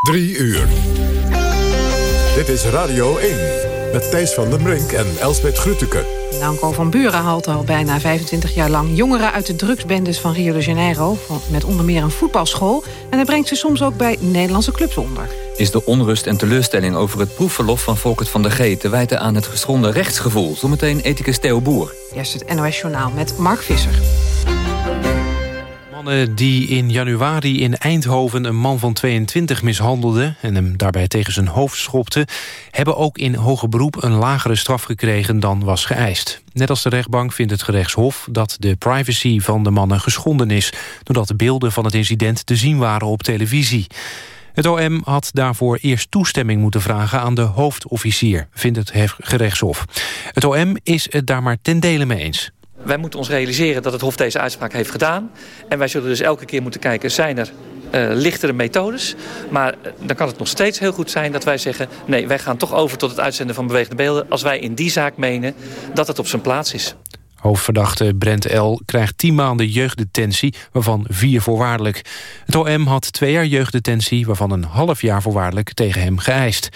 Drie uur. Dit is Radio 1 met Thijs van den Brink en Elsbeth Grütke. Nanko van Buren haalt al bijna 25 jaar lang jongeren uit de drugsbendes van Rio de Janeiro... met onder meer een voetbalschool. En hij brengt ze soms ook bij Nederlandse clubs onder. Is de onrust en teleurstelling over het proefverlof van Volkert van der G... te wijten aan het geschonden rechtsgevoel? Zometeen ethicus Theo Boer. Eerst het NOS Journaal met Mark Visser mannen die in januari in Eindhoven een man van 22 mishandelden... en hem daarbij tegen zijn hoofd schopte... hebben ook in hoger beroep een lagere straf gekregen dan was geëist. Net als de rechtbank vindt het gerechtshof dat de privacy van de mannen geschonden is... doordat de beelden van het incident te zien waren op televisie. Het OM had daarvoor eerst toestemming moeten vragen aan de hoofdofficier, vindt het gerechtshof. Het OM is het daar maar ten dele mee eens. Wij moeten ons realiseren dat het Hof deze uitspraak heeft gedaan. En wij zullen dus elke keer moeten kijken, zijn er uh, lichtere methodes. Maar uh, dan kan het nog steeds heel goed zijn dat wij zeggen... nee, wij gaan toch over tot het uitzenden van bewegende beelden... als wij in die zaak menen dat het op zijn plaats is. Hoofdverdachte Brent L. krijgt 10 maanden jeugddetentie, waarvan vier voorwaardelijk. Het OM had twee jaar jeugddetentie, waarvan een half jaar voorwaardelijk tegen hem geëist.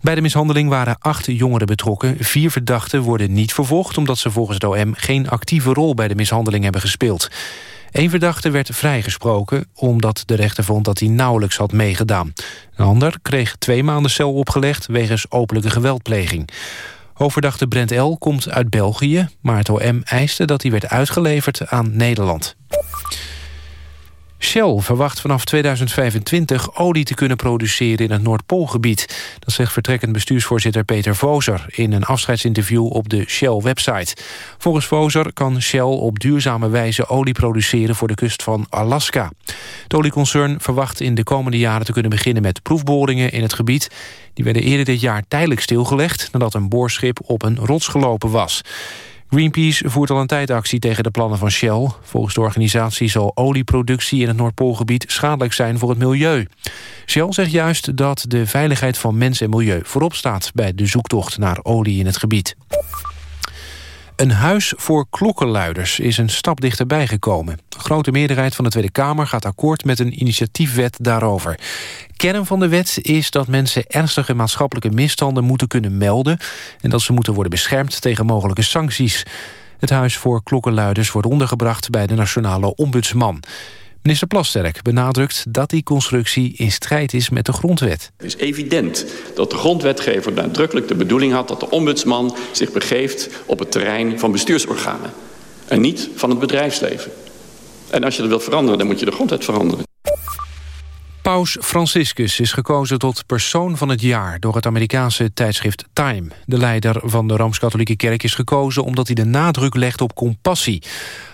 Bij de mishandeling waren acht jongeren betrokken. Vier verdachten worden niet vervolgd... omdat ze volgens het OM geen actieve rol bij de mishandeling hebben gespeeld. Eén verdachte werd vrijgesproken omdat de rechter vond dat hij nauwelijks had meegedaan. Een ander kreeg twee maanden cel opgelegd wegens openlijke geweldpleging. Hoofdverdachte Brent L. komt uit België, maar het OM eiste dat hij werd uitgeleverd aan Nederland. Shell verwacht vanaf 2025 olie te kunnen produceren in het Noordpoolgebied. Dat zegt vertrekkend bestuursvoorzitter Peter Vozer... in een afscheidsinterview op de Shell-website. Volgens Vozer kan Shell op duurzame wijze olie produceren... voor de kust van Alaska. Het olieconcern verwacht in de komende jaren te kunnen beginnen... met proefboringen in het gebied. Die werden eerder dit jaar tijdelijk stilgelegd... nadat een boorschip op een rots gelopen was. Greenpeace voert al een tijd actie tegen de plannen van Shell. Volgens de organisatie zal olieproductie in het Noordpoolgebied schadelijk zijn voor het milieu. Shell zegt juist dat de veiligheid van mens en milieu voorop staat bij de zoektocht naar olie in het gebied. Een huis voor klokkenluiders is een stap dichterbij gekomen. Een grote meerderheid van de Tweede Kamer gaat akkoord met een initiatiefwet daarover. Kern van de wet is dat mensen ernstige maatschappelijke misstanden moeten kunnen melden... en dat ze moeten worden beschermd tegen mogelijke sancties. Het huis voor klokkenluiders wordt ondergebracht bij de Nationale Ombudsman. Minister Plasterk benadrukt dat die constructie in strijd is met de grondwet. Het is evident dat de grondwetgever nadrukkelijk de bedoeling had... dat de ombudsman zich begeeft op het terrein van bestuursorganen... en niet van het bedrijfsleven. En als je dat wilt veranderen, dan moet je de grondwet veranderen. Paus Franciscus is gekozen tot persoon van het jaar... door het Amerikaanse tijdschrift Time. De leider van de Rooms-Katholieke Kerk is gekozen... omdat hij de nadruk legt op compassie.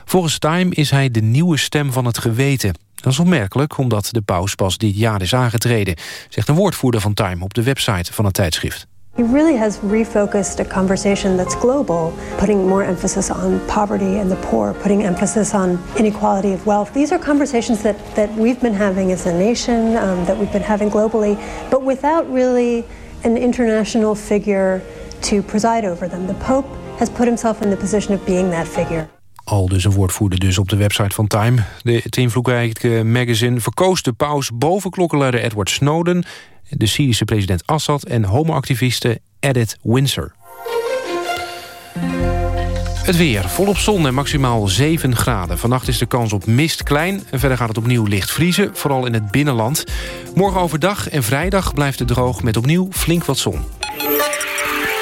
Volgens Time is hij de nieuwe stem van het geweten. Dat is opmerkelijk, omdat de paus pas dit jaar is aangetreden... zegt een woordvoerder van Time op de website van het tijdschrift. He really has refocused a conversation that's global, putting more emphasis on poverty and the poor, putting emphasis on inequality of wealth. These are conversations that, that we've been having as a nation, um, that we've been having globally, but without really an international figure to preside over them. The Pope has put himself in the position of being that figure. Al dus een woordvoerder dus op de website van Time. De, het invloedrijke magazine verkoos de paus boven klokkenluider Edward Snowden de Syrische president Assad en homoactiviste Edith Windsor. Het weer, volop zon en maximaal 7 graden. Vannacht is de kans op mist klein en verder gaat het opnieuw licht vriezen, vooral in het binnenland. Morgen overdag en vrijdag blijft het droog met opnieuw flink wat zon.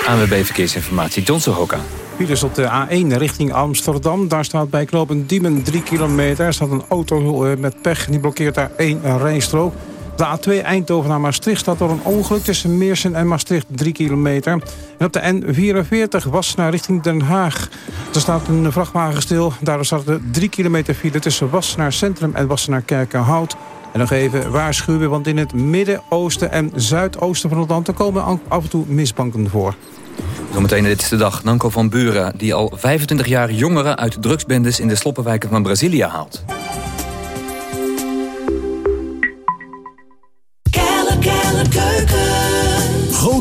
ANWB Verkeersinformatie, John Sohoka. Files op de A1 richting Amsterdam. Daar staat bij knooppunt Diemen 3 kilometer. Er staat een auto eh, met pech, die blokkeert daar één rijstrook. De A2 Eindhoven naar Maastricht staat door een ongeluk tussen Meersen en Maastricht 3 kilometer. En op de N44 Wassenaar richting Den Haag. Er staat een vrachtwagen stil. Daardoor staat er 3 kilometer file tussen Wassenaar Centrum en Wassenaar Kerkenhout. En nog even waarschuwen, want in het midden, oosten en zuidoosten van het land... komen af en toe misbanken voor. Zometeen dit is de dag. Nanko van Buren, die al 25 jaar jongeren uit drugsbendes... in de sloppenwijken van Brazilië haalt.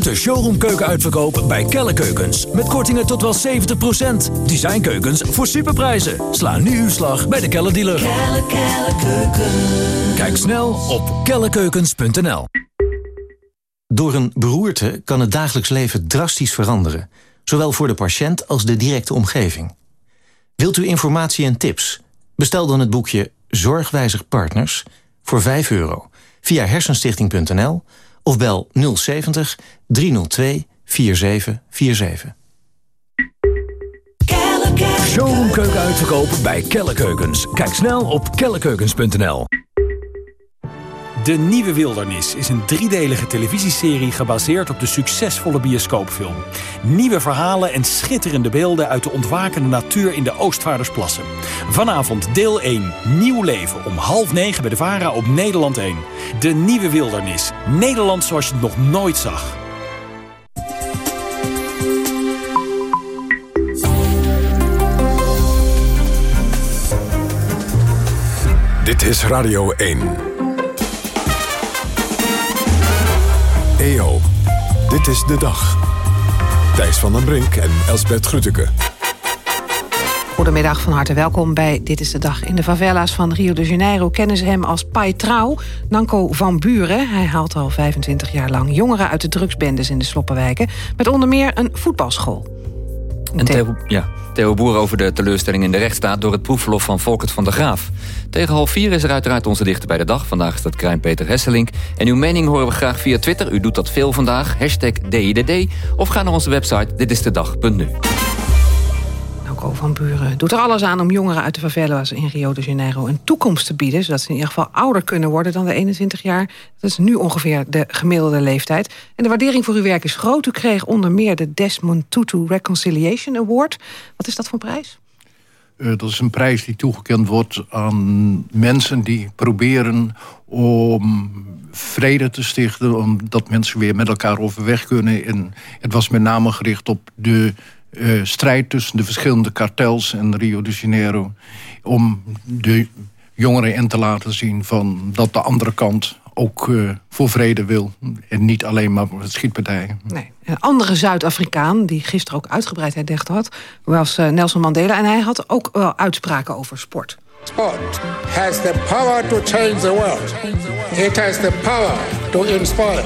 Grote showroomkeuken bij Kelle Keukens. Met kortingen tot wel 70%. Designkeukens voor superprijzen. Sla nu uw slag bij de Kelle dealer. Kelle, Kelle Kijk snel op kellekeukens.nl Door een beroerte kan het dagelijks leven drastisch veranderen. Zowel voor de patiënt als de directe omgeving. Wilt u informatie en tips? Bestel dan het boekje Zorgwijzig Partners voor 5 euro via hersenstichting.nl of bel 070 302 4747. Showroom keuken uitverkopen bij Kelle Keukens. Kijk snel op kellekeukens.nl. De Nieuwe Wildernis is een driedelige televisieserie gebaseerd op de succesvolle bioscoopfilm. Nieuwe verhalen en schitterende beelden uit de ontwakende natuur in de Oostvaardersplassen. Vanavond deel 1, Nieuw Leven, om half negen bij de VARA op Nederland 1. De Nieuwe Wildernis, Nederland zoals je het nog nooit zag. Dit is Radio 1. EO, dit is de dag. Thijs van den Brink en Elsbert Grütke. Goedemiddag, van harte welkom bij Dit is de Dag. In de favela's van Rio de Janeiro kennen ze hem als Pai Trouw, Nanko van Buren. Hij haalt al 25 jaar lang jongeren uit de drugsbendes in de sloppenwijken... met onder meer een voetbalschool. En Theo, ja, Theo Boer over de teleurstelling in de rechtsstaat... door het proefverlof van Volkert van der Graaf. Tegen half vier is er uiteraard onze dichter bij de dag. Vandaag is dat Krijn Peter Hesselink. En uw mening horen we graag via Twitter. U doet dat veel vandaag. Hashtag DIDD. Of ga naar onze website ditistedag.nu. Van Buren doet er alles aan om jongeren uit de favelas in Rio de Janeiro een toekomst te bieden, zodat ze in ieder geval ouder kunnen worden dan de 21 jaar. Dat is nu ongeveer de gemiddelde leeftijd. En de waardering voor uw werk is groot. U kreeg onder meer de Desmond Tutu Reconciliation Award. Wat is dat voor prijs? Uh, dat is een prijs die toegekend wordt aan mensen die proberen om vrede te stichten, omdat mensen weer met elkaar overweg kunnen. En het was met name gericht op de uh, strijd tussen de verschillende kartels in Rio de Janeiro. Om de jongeren in te laten zien van dat de andere kant ook uh, voor vrede wil. En niet alleen maar schietpartijen. Nee. Een andere Zuid-Afrikaan, die gisteren ook uitgebreid herdacht had... was uh, Nelson Mandela. En hij had ook wel uitspraken over sport. Sport has the power to change the world. It has the power to inspire.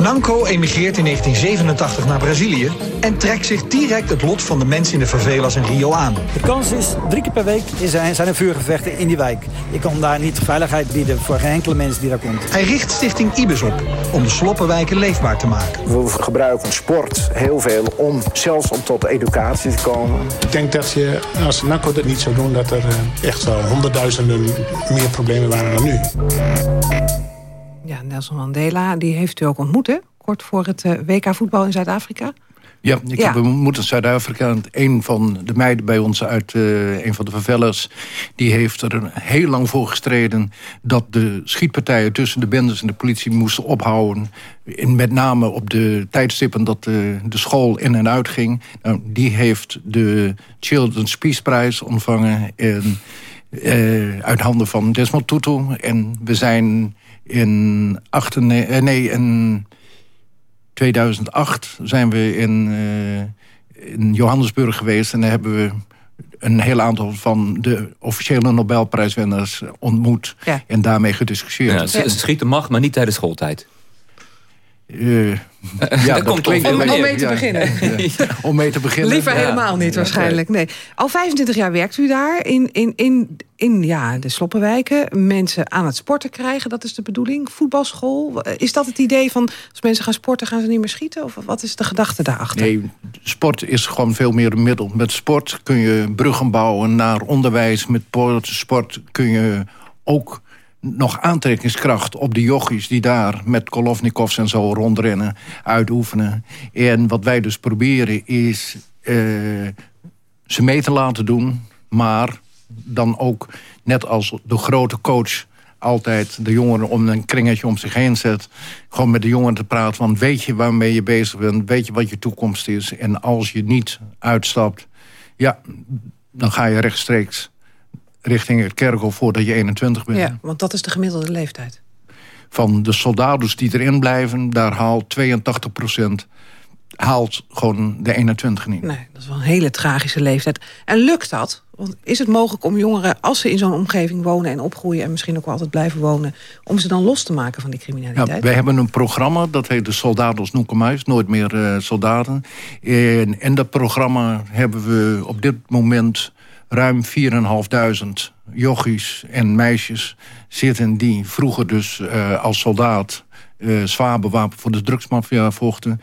Nanko emigreert in 1987 naar Brazilië en trekt zich direct het lot van de mensen in de favelas in Rio aan. De kans is, drie keer per week zijn, zijn er vuurgevechten in die wijk. Je kan daar niet veiligheid bieden voor geen enkele mens die daar komt. Hij richt Stichting Ibis op om de sloppenwijken leefbaar te maken. We gebruiken sport heel veel om zelfs om tot educatie te komen. Ik denk dat je, als Nanko dat niet zou doen, dat er echt wel honderdduizenden meer problemen waren dan nu. Ja, Nelson Mandela, die heeft u ook ontmoet, hè? Kort voor het WK voetbal in Zuid-Afrika. Ja, ik ja. heb ontmoet in Zuid-Afrika. Een van de meiden bij ons uit uh, een van de favelas... die heeft er heel lang voor gestreden... dat de schietpartijen tussen de bendes en de politie moesten ophouden. En met name op de tijdstippen dat de, de school in en uit ging. Nou, die heeft de Children's Peace Prize ontvangen... En, uh, uit handen van Desmond Tutu. En we zijn in, 98, nee, in 2008 zijn we in, uh, in Johannesburg geweest... en daar hebben we een heel aantal van de officiële Nobelprijswinnaars ontmoet... Ja. en daarmee gediscussieerd. Ja, schieten mag, maar niet tijdens schooltijd. Uh, ja, dat komt om, om, om mee te beginnen. Om mee te beginnen. Liever helemaal niet waarschijnlijk. Nee. Al 25 jaar werkt u daar in, in, in, in ja, de sloppenwijken. Mensen aan het sporten krijgen, dat is de bedoeling. Voetbalschool. Is dat het idee van als mensen gaan sporten gaan ze niet meer schieten? Of wat is de gedachte daarachter? Nee, sport is gewoon veel meer een middel. Met sport kun je bruggen bouwen naar onderwijs. Met sport kun je ook nog aantrekkingskracht op de jochies... die daar met Kolovnikovs en zo rondrennen, uitoefenen. En wat wij dus proberen is uh, ze mee te laten doen... maar dan ook, net als de grote coach altijd de jongeren om een kringetje om zich heen zet. Gewoon met de jongeren te praten van weet je waarmee je bezig bent... weet je wat je toekomst is. En als je niet uitstapt, ja, dan ga je rechtstreeks richting het kerkhof voordat je 21 bent. Ja, want dat is de gemiddelde leeftijd. Van de soldaten die erin blijven, daar haalt 82 procent haalt gewoon de 21 niet. Nee, dat is wel een hele tragische leeftijd. En lukt dat? Want is het mogelijk om jongeren, als ze in zo'n omgeving wonen... en opgroeien en misschien ook wel altijd blijven wonen... om ze dan los te maken van die criminaliteit? Ja, wij hebben een programma, dat heet de Soldados Mais. Nooit meer uh, soldaten. En in dat programma hebben we op dit moment ruim 4.500 jochies en meisjes zitten... die vroeger dus uh, als soldaat uh, zwaar bewapend voor de drugsmafia vochten.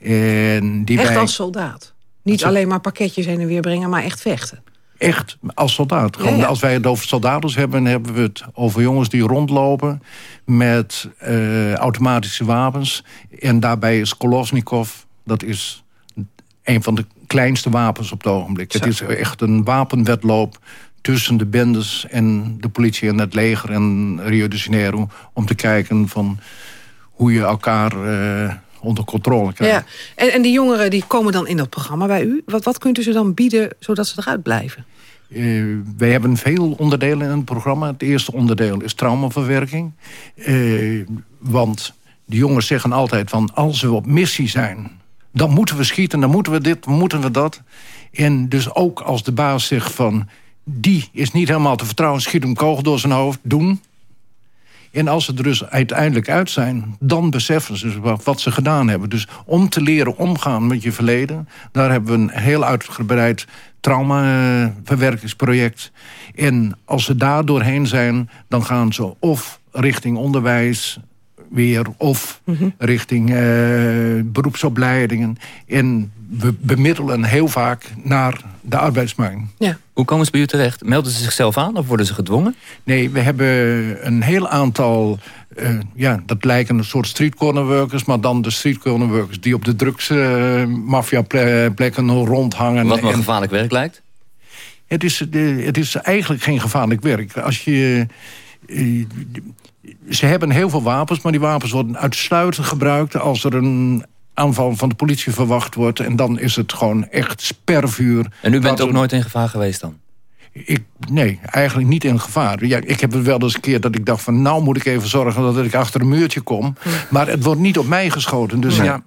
En die echt als soldaat? Niet alleen maar pakketjes heen en weer brengen, maar echt vechten? Echt, als soldaat. Gewoon, ja, ja. Als wij het over soldaten hebben, hebben we het over jongens die rondlopen met uh, automatische wapens. En daarbij is Kolosnikov, dat is een van de kleinste wapens op het ogenblik. Zo. Het is echt een wapenwedloop tussen de bendes en de politie en het leger en Rio de Janeiro... om te kijken van hoe je elkaar uh, onder controle krijgt. Ja. En, en die jongeren die komen dan in dat programma bij u. Wat, wat kunt u ze dan bieden zodat ze eruit blijven? Uh, wij hebben veel onderdelen in het programma. Het eerste onderdeel is traumaverwerking. Uh, want de jongens zeggen altijd van... als we op missie zijn, dan moeten we schieten, dan moeten we dit, moeten we dat. En dus ook als de baas zegt van... die is niet helemaal te vertrouwen, schiet een kogel door zijn hoofd, doen... En als ze er dus uiteindelijk uit zijn, dan beseffen ze wat, wat, ze gedaan hebben. Dus om te leren omgaan met je verleden... daar hebben we een heel uitgebreid traumaverwerkingsproject. En als ze daar doorheen zijn, dan gaan ze of richting onderwijs weer... of mm -hmm. richting uh, beroepsopleidingen. En we bemiddelen heel vaak naar de arbeidsmarkt. Ja. Hoe komen ze bij u terecht? Melden ze zichzelf aan of worden ze gedwongen? Nee, we hebben een heel aantal... Uh, ja, dat lijken een soort street corner workers... maar dan de street corner workers die op de drugsmafia uh, plekken rondhangen. Wat me gevaarlijk werk lijkt? Het is, uh, het is eigenlijk geen gevaarlijk werk. Als je... ze hebben heel veel wapens, maar die wapens worden uitsluitend gebruikt... als er een aanval van de politie verwacht wordt. En dan is het gewoon echt spervuur. En u bent ook nooit in gevaar geweest dan? Ik, nee, eigenlijk niet in gevaar. Ja, ik heb het wel eens een keer dat ik dacht van... nou moet ik even zorgen dat ik achter een muurtje kom. Maar het wordt niet op mij geschoten. Dus nee. ja...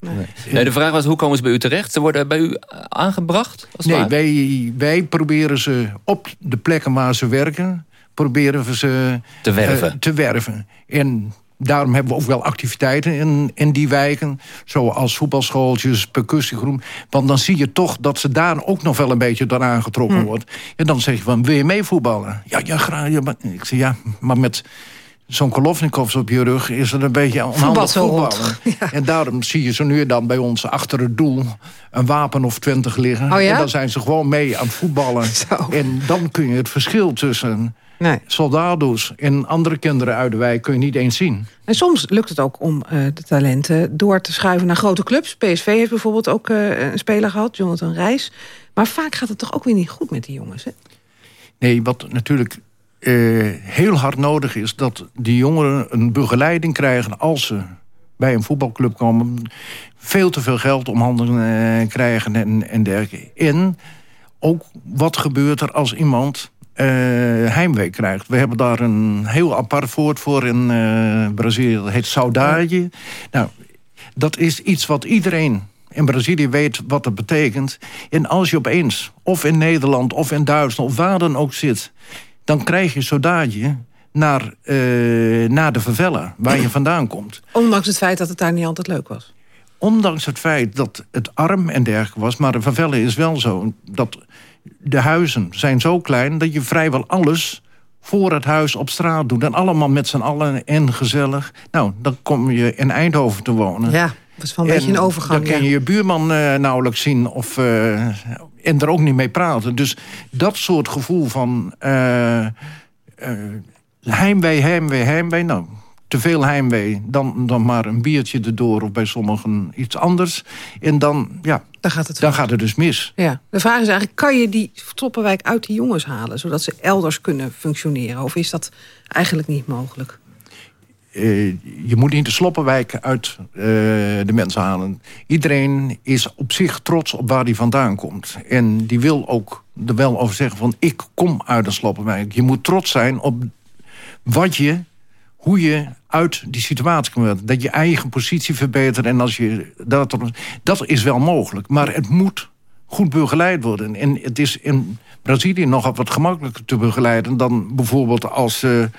Nee. nee. de vraag was, hoe komen ze bij u terecht? Ze worden bij u aangebracht? Als nee, wij, wij proberen ze op de plekken waar ze werken... proberen we ze te werven. Uh, te werven. En daarom hebben we ook wel activiteiten in, in die wijken. Zoals voetbalschooltjes, percussiegroep. Want dan zie je toch dat ze daar ook nog wel een beetje door aangetrokken hm. wordt. En dan zeg je van, wil je mee voetballen? Ja, ja graag. Ja, maar, ik zeg, ja, maar met zo'n Kolovnikovs op je rug is het een beetje onhandig voetballen. Ja. En daarom zie je ze nu en dan bij ons achter het doel een wapen of twintig liggen. Oh ja? En dan zijn ze gewoon mee aan het voetballen. Zo. En dan kun je het verschil tussen nee. soldados en andere kinderen uit de wijk kun je niet eens zien. En soms lukt het ook om uh, de talenten door te schuiven naar grote clubs. PSV heeft bijvoorbeeld ook uh, een speler gehad, Jonathan Reis. Maar vaak gaat het toch ook weer niet goed met die jongens, hè? Nee, wat natuurlijk uh, heel hard nodig is... dat die jongeren een begeleiding krijgen als ze bij een voetbalclub komen... veel te veel geld om handen krijgen en, en dergelijke. En ook wat gebeurt er als iemand uh, heimwee krijgt. We hebben daar een heel apart woord voor in uh, Brazilië. Dat heet saudade. Nou, dat is iets wat iedereen in Brazilië weet wat dat betekent. En als je opeens, of in Nederland, of in Duitsland... of waar dan ook zit, dan krijg je saudade naar, uh, naar de favela, waar je vandaan komt. Ondanks het feit dat het daar niet altijd leuk was? Ondanks het feit dat het arm en dergelijke was... maar de favela is wel zo dat de huizen zijn zo klein dat je vrijwel alles voor het huis op straat doet. En allemaal met z'n allen en gezellig. Nou, dan kom je in Eindhoven te wonen. Ja, dat is wel een en beetje een overgang. Dan kun je je buurman uh, nauwelijks zien of, uh, en er ook niet mee praten. Dus dat soort gevoel van uh, heimwee, heimwee, heimwee... Nou, te veel heimwee, dan, dan maar een biertje erdoor... of bij sommigen iets anders. En dan, ja, dan gaat het, dan gaat het dus mis. Ja. De vraag is eigenlijk, kan je die Toppenwijk uit die jongens halen... zodat ze elders kunnen functioneren? Of is dat eigenlijk niet mogelijk? Uh, je moet niet de Sloppenwijk uit uh, de mensen halen. Iedereen is op zich trots op waar hij vandaan komt. En die wil ook er wel over zeggen van... ik kom uit de Sloppenwijk. Je moet trots zijn op wat je hoe je uit die situatie komt. Dat je eigen positie verbetert. En als je dat, dat is wel mogelijk. Maar het moet goed begeleid worden. En het is in Brazilië nog wat gemakkelijker te begeleiden... dan bijvoorbeeld als ze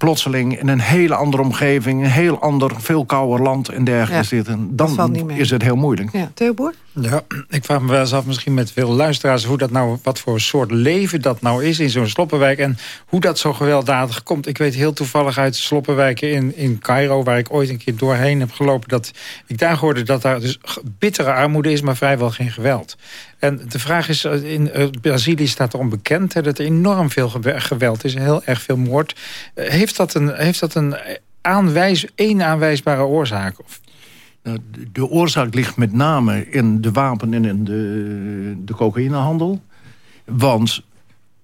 plotseling in een hele andere omgeving... een heel ander, veel kouder land en dergelijke zitten. Dan is het heel moeilijk. Ja, Theo Boer? Ja, ik vraag me wel eens af, misschien met veel luisteraars... Hoe dat nou, wat voor soort leven dat nou is in zo'n sloppenwijk... en hoe dat zo gewelddadig komt. Ik weet heel toevallig uit sloppenwijken in, in Cairo... waar ik ooit een keer doorheen heb gelopen... dat ik daar hoorde dat daar dus bittere armoede is... maar vrijwel geen geweld. En de vraag is, eh, in eh, Brazilië staat erom bekend... dat er enorm veel geweld is, heel erg veel moord. Eh, heeft dat een, heeft dat een aanwijs, één aanwijsbare oorzaak? Nou, de oorzaak ligt met name in de wapen- en in de, de cocaïnehandel. Want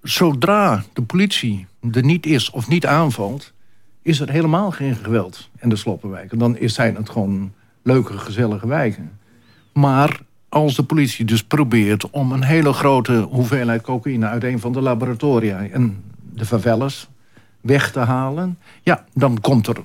zodra de politie er niet is of niet aanvalt... is er helemaal geen geweld in de sloppenwijken. Dan zijn het gewoon leuke, gezellige wijken. Maar als de politie dus probeert om een hele grote hoeveelheid cocaïne... uit een van de laboratoria en de favelas weg te halen... ja, dan komt er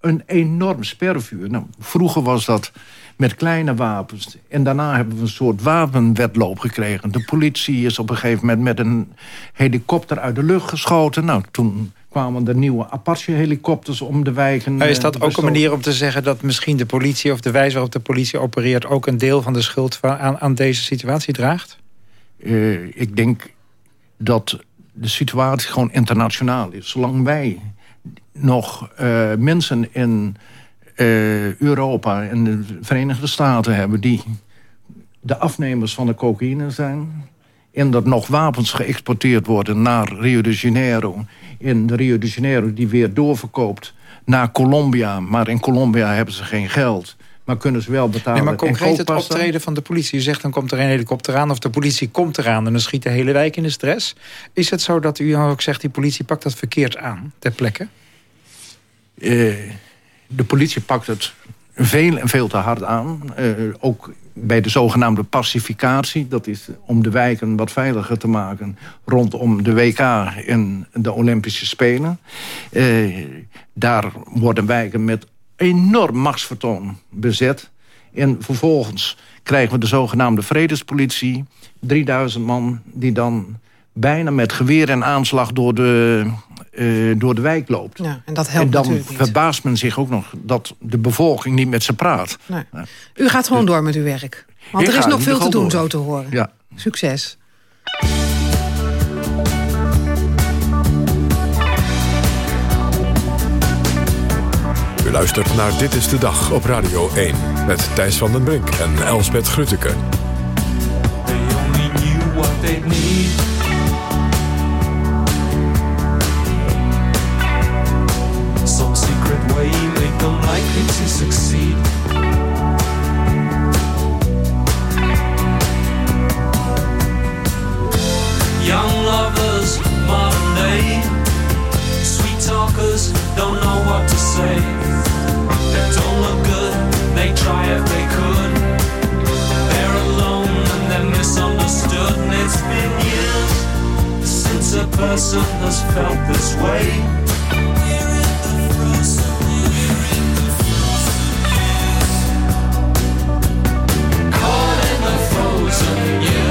een enorm spervuur. Nou, vroeger was dat met kleine wapens. En daarna hebben we een soort wapenwedloop gekregen. De politie is op een gegeven moment met een helikopter uit de lucht geschoten. Nou, toen kwamen er nieuwe Apache-helikopters om de wijken. Maar is dat ook een manier om te zeggen dat misschien de politie... of de wijze waarop de politie opereert... ook een deel van de schuld aan, aan deze situatie draagt? Uh, ik denk dat de situatie gewoon internationaal is. Zolang wij nog uh, mensen in uh, Europa en de Verenigde Staten hebben... die de afnemers van de cocaïne zijn... en dat nog wapens geëxporteerd worden naar Rio de Janeiro... in Rio de Janeiro die weer doorverkoopt naar Colombia... maar in Colombia hebben ze geen geld... Maar kunnen ze wel betalen. Nee, maar concreet het optreden van de politie. Je zegt dan komt er een helikopter aan of de politie komt eraan... en dan schiet de hele wijk in de stress. Is het zo dat u dan ook zegt... die politie pakt dat verkeerd aan ter plekke? Uh, de politie pakt het veel en veel te hard aan. Uh, ook bij de zogenaamde pacificatie. Dat is om de wijken wat veiliger te maken... rondom de WK en de Olympische Spelen. Uh, daar worden wijken met enorm machtsvertoon bezet. En vervolgens krijgen we de zogenaamde vredespolitie. 3000 man die dan bijna met geweer en aanslag door de, uh, door de wijk loopt. Ja, en dat helpt en dan verbaast men zich ook nog dat de bevolking niet met ze praat. Nee. U gaat gewoon door met uw werk. Want er is nog veel te doen, door. zo te horen. Ja. Succes. U luistert naar Dit is de Dag op Radio 1. Met Thijs van den Brink en Elsbeth Grutteke. They only knew what they to succeed. Young lovers, modern day. Sweet talkers don't know what to say. They don't look good, they try if they could. They're alone and they're misunderstood. And it's been years since a person has felt this way. you.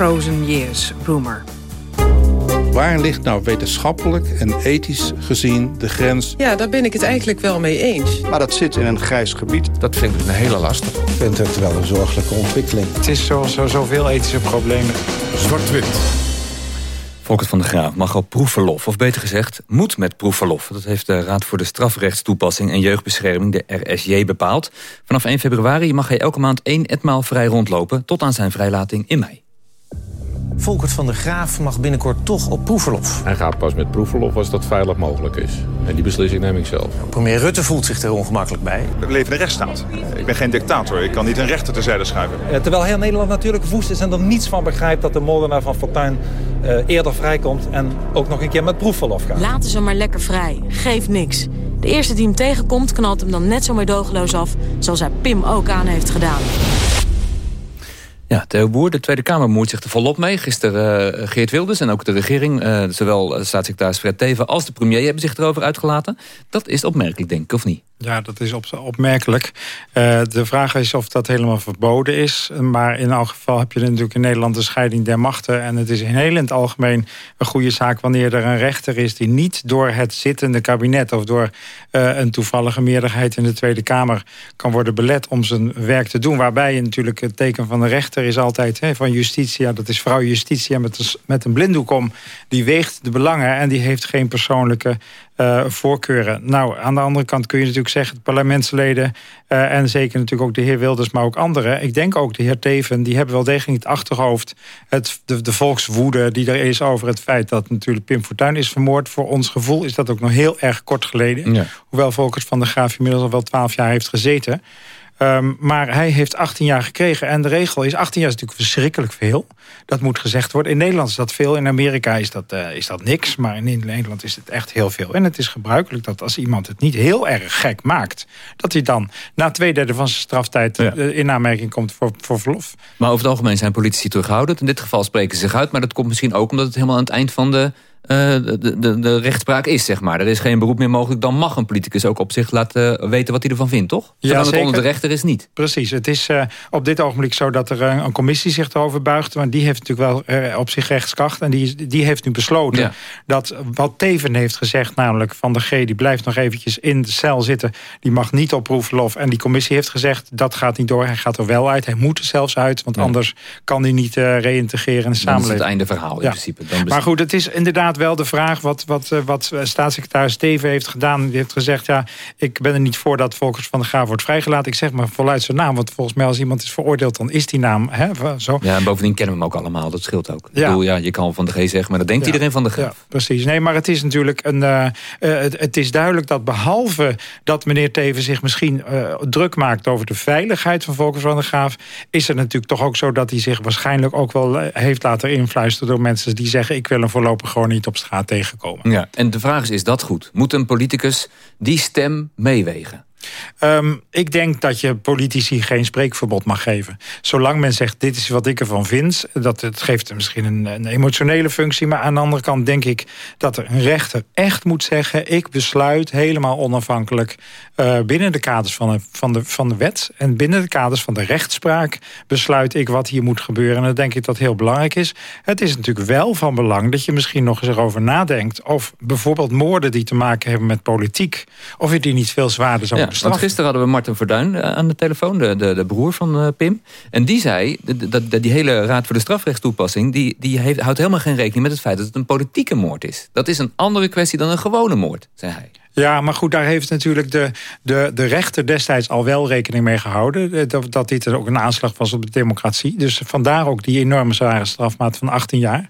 Frozen Years, Rumor. Waar ligt nou wetenschappelijk en ethisch gezien de grens? Ja, daar ben ik het eigenlijk wel mee eens. Maar dat zit in een grijs gebied. Dat vind ik een hele lastig. Ik vind het wel een zorgelijke ontwikkeling. Het is zo, zo, zoveel ethische problemen. Zwart-wit. Volkert van der Graaf mag op proefverlof, of beter gezegd, moet met proefverlof. Dat heeft de Raad voor de Strafrechtstoepassing en Jeugdbescherming, de RSJ, bepaald. Vanaf 1 februari mag hij elke maand één etmaal vrij rondlopen, tot aan zijn vrijlating in mei. Volkert van der Graaf mag binnenkort toch op proefverlof. Hij gaat pas met proefverlof als dat veilig mogelijk is. En die beslissing neem ik zelf. Premier Rutte voelt zich er ongemakkelijk bij. We leven in een rechtsstaat. Ik ben geen dictator. Ik kan niet een rechter terzijde schuiven. terwijl heel Nederland natuurlijk woest is en er niets van begrijpt... dat de moordenaar van Fortuyn uh, eerder vrijkomt en ook nog een keer met proefverlof gaat. Laten ze maar lekker vrij. Geeft niks. De eerste die hem tegenkomt knalt hem dan net zo meedogenloos af... zoals hij Pim ook aan heeft gedaan. Ja, Theo Boer, de Tweede Kamer moeit zich er volop mee. Gisteren uh, Geert Wilders en ook de regering, uh, zowel staatssecretaris Fred Teven als de premier hebben zich erover uitgelaten. Dat is opmerkelijk, denk ik, of niet? Ja, dat is op, opmerkelijk. De vraag is of dat helemaal verboden is. Maar in elk geval heb je natuurlijk in Nederland de scheiding der machten. En het is in heel het algemeen een goede zaak... wanneer er een rechter is die niet door het zittende kabinet... of door een toevallige meerderheid in de Tweede Kamer... kan worden belet om zijn werk te doen. Waarbij je natuurlijk het teken van de rechter is altijd... Hè, van justitia, dat is vrouw justitia met een, met een blinddoek om. Die weegt de belangen en die heeft geen persoonlijke uh, voorkeuren. Nou, aan de andere kant kun je natuurlijk zeggen... de parlementsleden uh, en zeker natuurlijk ook de heer Wilders... maar ook anderen, ik denk ook de heer Teven... die hebben wel degelijk het achterhoofd... Het, de, de volkswoede die er is over het feit... dat natuurlijk Pim Fortuyn is vermoord. Voor ons gevoel is dat ook nog heel erg kort geleden. Ja. Hoewel Volkers van der Graaf inmiddels al wel twaalf jaar heeft gezeten... Um, maar hij heeft 18 jaar gekregen. En de regel is, 18 jaar is natuurlijk verschrikkelijk veel. Dat moet gezegd worden. In Nederland is dat veel. In Amerika is dat, uh, is dat niks. Maar in Nederland is het echt heel veel. En het is gebruikelijk dat als iemand het niet heel erg gek maakt... dat hij dan na twee derde van zijn straftijd ja. uh, in aanmerking komt voor, voor verlof. Maar over het algemeen zijn politici terughoudend. In dit geval spreken ze zich uit. Maar dat komt misschien ook omdat het helemaal aan het eind van de... Uh, de, de, de, rechtspraak is, zeg maar. Er is geen beroep meer mogelijk. Dan mag een politicus ook op zich laten weten wat hij ervan vindt, toch? Zolang ja, het onder de rechter is niet. Precies. Het is uh, op dit ogenblik zo dat er een, een commissie zich erover buigt. Maar die heeft natuurlijk wel uh, op zich rechtskracht. En die, die heeft nu besloten ja. dat wat Teven heeft gezegd... namelijk Van de G, die blijft nog eventjes in de cel zitten. Die mag niet op proefverlof. En die commissie heeft gezegd, dat gaat niet door. Hij gaat er wel uit. Hij moet er zelfs uit. Want ja. anders kan hij niet reïntegreren in de samenleving. Dat is het einde verhaal in principe. Dan maar goed, het is inderdaad wel de vraag wat, wat, wat staatssecretaris Teven heeft gedaan. Die heeft gezegd, ja, ik ben er niet voor dat Volkers van der Graaf wordt vrijgelaten. Ik zeg maar voluit zijn naam, want volgens mij als iemand is veroordeeld... dan is die naam, hè, zo. Ja, en bovendien kennen we hem ook allemaal, dat scheelt ook. Ja. Ik bedoel, ja, je kan van de G zeggen, maar dat denkt ja. iedereen van de Graaf. Ja, precies. Nee, maar het is natuurlijk een... Uh, uh, het, het, is duidelijk dat behalve dat meneer Teven zich misschien uh, druk maakt... over de veiligheid van Volkers van der Graaf... is het natuurlijk toch ook zo dat hij zich waarschijnlijk ook wel heeft laten influisteren... door mensen die zeggen, ik wil hem voorlopig gewoon op straat tegenkomen. Ja, en de vraag is, is dat goed? Moet een politicus die stem meewegen? Um, ik denk dat je politici geen spreekverbod mag geven. Zolang men zegt, dit is wat ik ervan vind... dat het geeft misschien een, een, emotionele functie... maar aan de andere kant denk ik dat een rechter echt moet zeggen... ik besluit helemaal onafhankelijk uh, binnen de kaders van de, van, de, van de wet... en binnen de kaders van de rechtspraak besluit ik wat hier moet gebeuren. En dan denk ik dat heel belangrijk is. Het is natuurlijk wel van belang dat je misschien nog eens erover nadenkt... of bijvoorbeeld moorden die te maken hebben met politiek... of je die niet veel zwaarder zou ja. Want gisteren hadden we Martin Verduin eh, aan de telefoon, de, de, de broer van uh, Pim. En die zei, dat, dat die hele Raad voor de Strafrechtstoepassing... die, die heeft, houdt helemaal geen rekening met het feit dat het een politieke moord is. Dat is een andere kwestie dan een gewone moord, zei hij. Ja, maar goed, daar heeft natuurlijk de, de, de rechter destijds al wel rekening mee gehouden. eh, Dat, dat dit er ook een aanslag was op de democratie. Dus vandaar ook die enorme zware strafmaat van 18 jaar.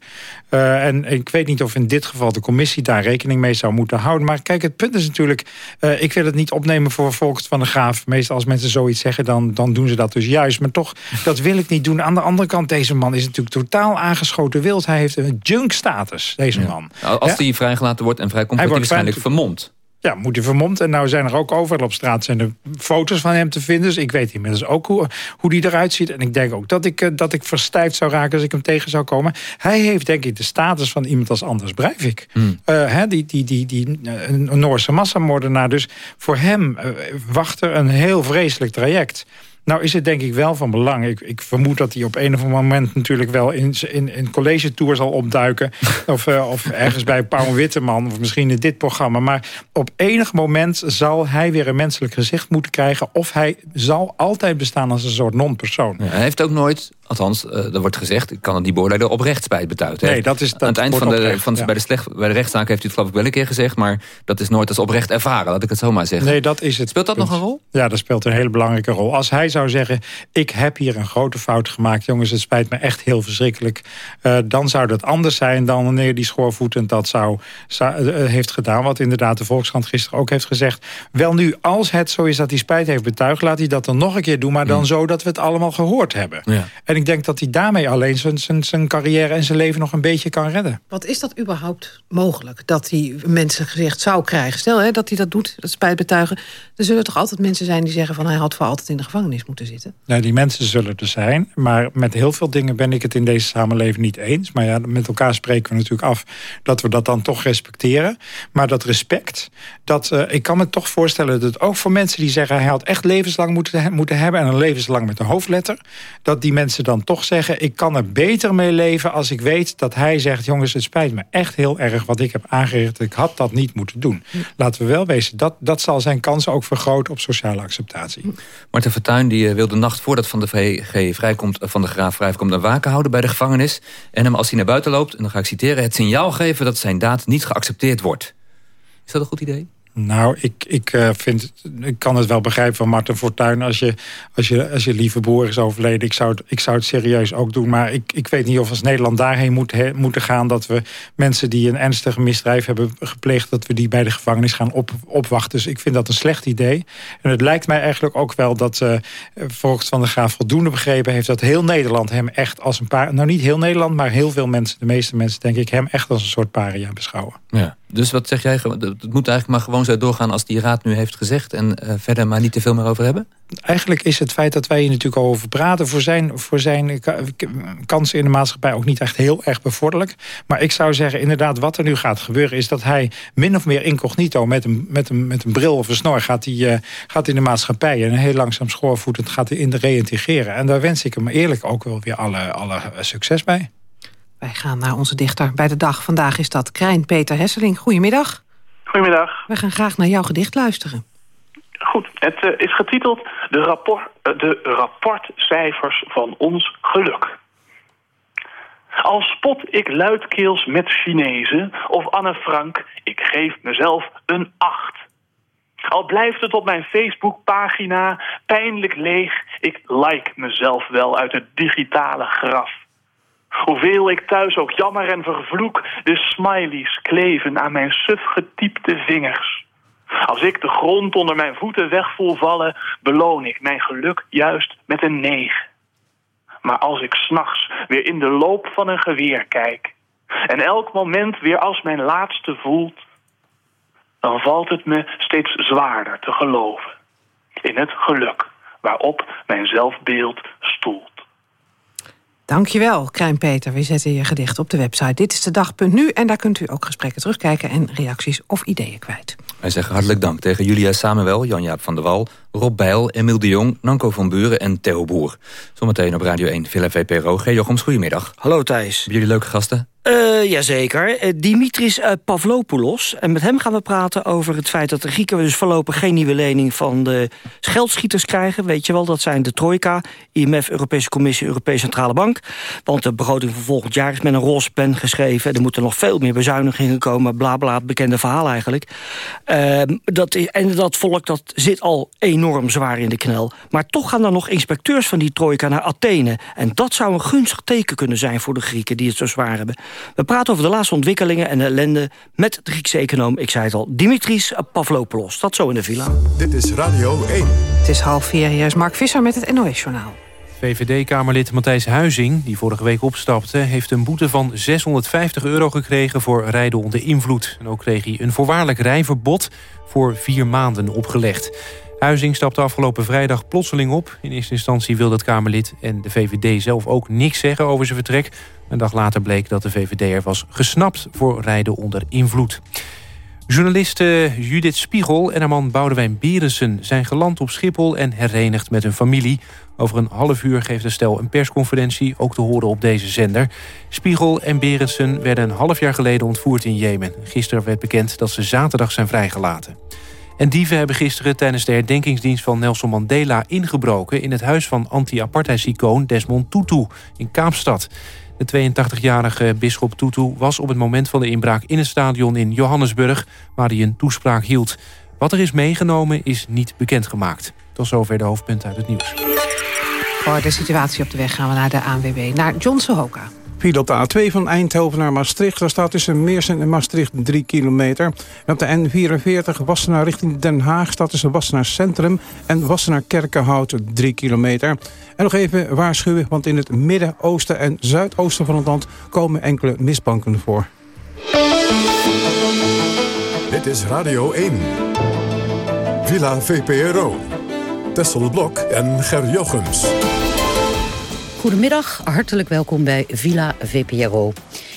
Uh, en ik weet niet of in dit geval de commissie daar rekening mee zou moeten houden. Maar kijk, het punt is natuurlijk... Uh, ik wil het niet opnemen voor Volkert van de Graaf. Meestal als mensen zoiets zeggen, dan, dan doen ze dat dus juist. Maar toch, dat wil ik niet doen. Aan de andere kant, deze man is natuurlijk totaal aangeschoten wild. Hij heeft een junk-status, deze man. Ja. Als hij ja? vrijgelaten wordt en vrijkomt, wordt hij waarschijnlijk vermomd. Ja, moet hij vermomd. En nou zijn er ook overal op straat zijn er foto's van hem te vinden. Dus ik weet inmiddels ook hoe, hoe die eruit ziet. En ik denk ook dat ik, dat ik verstijfd zou raken als ik hem tegen zou komen. Hij heeft denk ik de status van iemand als Anders Breivik. Uh, hè, die, die, die, die, een Noorse massamoordenaar. Dus voor hem wacht er een heel vreselijk traject. Nou is het denk ik wel van belang. Ik, ik vermoed dat hij op een of ander moment natuurlijk wel in, in, in college tour zal opduiken. of, uh, of ergens bij Paul Witteman. Of misschien in dit programma. Maar op enig moment zal hij weer een menselijk gezicht moeten krijgen. Of hij zal altijd bestaan als een soort non-persoon. Ja, hij heeft ook nooit, althans, uh, er wordt gezegd... ik kan het niet beoordelen, oprecht spijt betuigd. Nee, dat is, dat Aan het eind van de, oprecht, van, ja. bij, de slecht, bij de rechtszaak heeft u het geloof ik wel een keer gezegd... maar dat is nooit als oprecht ervaren, laat ik het zo maar zeggen. Nee, dat is het. Speelt dat punt. nog een rol? Ja, dat speelt een hele belangrijke rol. Als hij zou zeggen, ik heb hier een grote fout gemaakt... jongens, het spijt me echt heel verschrikkelijk... Uh, dan zou dat anders zijn dan wanneer die schoorvoetend dat zou, zou uh, heeft gedaan... wat inderdaad de Volkskrant gisteren ook heeft gezegd. Wel nu, als het zo is dat hij spijt heeft betuigd... laat hij dat dan nog een keer doen, maar dan mm. zo dat we het allemaal gehoord hebben. Ja. En ik denk dat hij daarmee alleen zijn, zijn, zijn carrière en zijn leven nog een beetje kan redden. Wat is dat überhaupt mogelijk? Dat hij mensen gezicht zou krijgen? Stel hè, dat hij dat doet, dat spijt betuigen. Er zullen toch altijd mensen zijn die zeggen van... hij had voor altijd in de gevangenis moeten zitten? Nee, die mensen zullen er zijn. Maar met heel veel dingen ben ik het in deze samenleving niet eens. Maar ja, met elkaar spreken we natuurlijk af dat we dat dan toch respecteren. Maar dat respect, dat, uh, ik kan me toch voorstellen... dat ook voor mensen die zeggen... hij had echt levenslang moeten, moeten hebben... en een levenslang met een hoofdletter... dat die mensen dan toch zeggen... ik kan er beter mee leven als ik weet dat hij zegt... jongens, het spijt me echt heel erg wat ik heb aangericht. Ik had dat niet moeten doen. Laten we wel wezen, dat, dat zal zijn kansen ook vergroten... op sociale acceptatie. Marten Fortuyn die uh, wil de nacht voordat Van de VG vrijkomt, van de Graaf vrijkomt... een waken houden bij de gevangenis. En hem als hij naar buiten loopt, en dan ga ik citeren... het signaal geven dat zijn daad niet geaccepteerd wordt. Is dat een goed idee? Nou, ik, ik, uh, vind, ik kan het wel begrijpen van Martin Fortuyn... als je, als je, als je lieve broer is overleden. Ik zou, het, ik zou het serieus ook doen. Maar ik, ik weet niet of als Nederland daarheen moet, moeten gaan... dat we mensen die een ernstig misdrijf hebben gepleegd... dat we die bij de gevangenis gaan op, opwachten. Dus ik vind dat een slecht idee. En het lijkt mij eigenlijk ook wel dat uh, van de Graaf voldoende begrepen heeft... dat heel Nederland hem echt als een paar... nou niet heel Nederland, maar heel veel mensen... de meeste mensen denk ik hem echt als een soort paria beschouwen. Ja. Dus wat zeg jij? Het moet eigenlijk maar gewoon zo doorgaan als die raad nu heeft gezegd... en uh, verder maar niet te veel meer over hebben? Eigenlijk is het feit dat wij hier natuurlijk al over praten... voor zijn, voor zijn kansen in de maatschappij ook niet echt heel erg bevorderlijk. Maar ik zou zeggen, inderdaad, wat er nu gaat gebeuren... is dat hij min of meer incognito met een, met een, met een bril of een snor... gaat, die, uh, gaat in de maatschappij en heel langzaam schoorvoetend gaat hij in de reïntegreren. En daar wens ik hem eerlijk ook wel weer alle, alle succes bij. Wij gaan naar onze dichter bij de dag. Vandaag is dat Krijn Peter Hesseling. Goedemiddag. Goedemiddag. We gaan graag naar jouw gedicht luisteren. Goed, het uh, is getiteld de, rapport, uh, de rapportcijfers van ons geluk. Al spot ik luidkeels met Chinezen of Anne Frank, ik geef mezelf een acht. Al blijft het op mijn Facebookpagina pijnlijk leeg, ik like mezelf wel uit het digitale graf. Hoeveel ik thuis ook jammer en vervloek, de smileys kleven aan mijn suf getypte vingers. Als ik de grond onder mijn voeten weg voel vallen, beloon ik mijn geluk juist met een negen. Maar als ik s'nachts weer in de loop van een geweer kijk en elk moment weer als mijn laatste voelt, dan valt het me steeds zwaarder te geloven in het geluk waarop mijn zelfbeeld stoelt. Dankjewel, Krijn Peter. We zetten je gedicht op de website. Dit is de dag.nu en daar kunt u ook gesprekken terugkijken... en reacties of ideeën kwijt. Wij zeggen hartelijk dank tegen Julia Samuel, Jan-Jaap van der Wal... Rob Bijl, Emiel de Jong, Nanko van Buren en Theo Boer. Zometeen op Radio 1, Villa VPRO. G. Jochems, goedemiddag. Hallo Thijs. Hebben jullie leuke gasten? Uh, jazeker. Uh, Dimitris uh, Pavlopoulos. En met hem gaan we praten over het feit dat de Grieken... dus voorlopig geen nieuwe lening van de geldschieters krijgen. Weet je wel, dat zijn de Trojka, IMF, Europese Commissie, Europese Centrale Bank. Want de begroting van volgend jaar is met een roze pen geschreven. Er moeten nog veel meer bezuinigingen komen. Bla bla, bekende verhaal eigenlijk. Ehm, dat is, en dat volk dat zit al enorm zwaar in de knel. Maar toch gaan er nog inspecteurs van die Trojka naar Athene. En dat zou een gunstig teken kunnen zijn voor de Grieken... die het zo zwaar hebben. We praten over de laatste ontwikkelingen en ellende... met de Griekse econoom, ik zei het al, Dimitris Pavlopoulos. Dat zo in de villa. Dit is Radio 1. Het is half vier, hier is Mark Visser met het NOS-journaal. VVD-kamerlid Matthijs Huizing, die vorige week opstapte... heeft een boete van 650 euro gekregen voor rijden onder invloed. En ook kreeg hij een voorwaardelijk rijverbod voor vier maanden opgelegd. Huizing stapte afgelopen vrijdag plotseling op. In eerste instantie wilde het Kamerlid en de VVD zelf ook niks zeggen over zijn vertrek. Een dag later bleek dat de VVD er was gesnapt voor rijden onder invloed. Journalisten Judith Spiegel en haar man Boudewijn Berensen... zijn geland op Schiphol en herenigd met hun familie. Over een half uur geeft de stel een persconferentie... ook te horen op deze zender. Spiegel en Berensen werden een half jaar geleden ontvoerd in Jemen. Gisteren werd bekend dat ze zaterdag zijn vrijgelaten. En dieven hebben gisteren tijdens de herdenkingsdienst van Nelson Mandela ingebroken... in het huis van anti-apartheidsicoon Desmond Tutu in Kaapstad. De 82-jarige bisschop Tutu was op het moment van de inbraak in het stadion in Johannesburg... waar hij een toespraak hield. Wat er is meegenomen is niet bekendgemaakt. Tot zover de hoofdpunten uit het nieuws. Voor de situatie op de weg gaan we naar de ANWB, naar John Sohoka. File op de A2 van Eindhoven naar Maastricht. Daar staat tussen Meersen en Maastricht 3 kilometer. En op de N44 Wassenaar richting Den Haag staat tussen Wassenaar Centrum en Wassenaar Kerkenhout 3 kilometer. En nog even waarschuwen, want in het midden, oosten en zuidoosten van het land komen enkele mistbanken voor. Dit is Radio 1. Villa VPRO. Tessel Blok en Ger Jochems. Goedemiddag, hartelijk welkom bij Villa VPRO.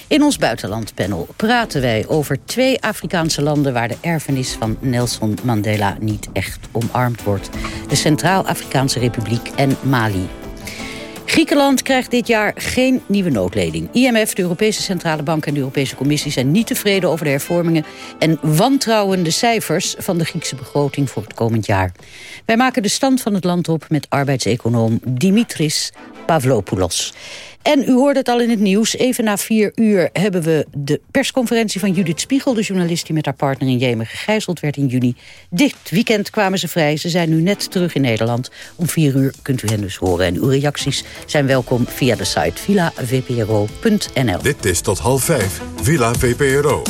In ons buitenlandpanel praten wij over twee Afrikaanse landen... waar de erfenis van Nelson Mandela niet echt omarmd wordt. De Centraal-Afrikaanse Republiek en Mali. Griekenland krijgt dit jaar geen nieuwe noodleding. IMF, de Europese Centrale Bank en de Europese Commissie... zijn niet tevreden over de hervormingen... en wantrouwen de cijfers van de Griekse begroting voor het komend jaar. Wij maken de stand van het land op met arbeidseconoom Dimitris Pavlopoulos. En u hoorde het al in het nieuws. Even na vier uur hebben we de persconferentie van Judith Spiegel... de journalist die met haar partner in Jemen gegijzeld werd in juni. Dit weekend kwamen ze vrij. Ze zijn nu net terug in Nederland. Om vier uur kunt u hen dus horen. En uw reacties zijn welkom via de site villavpro.nl. Dit is tot half vijf, Villa VPRO.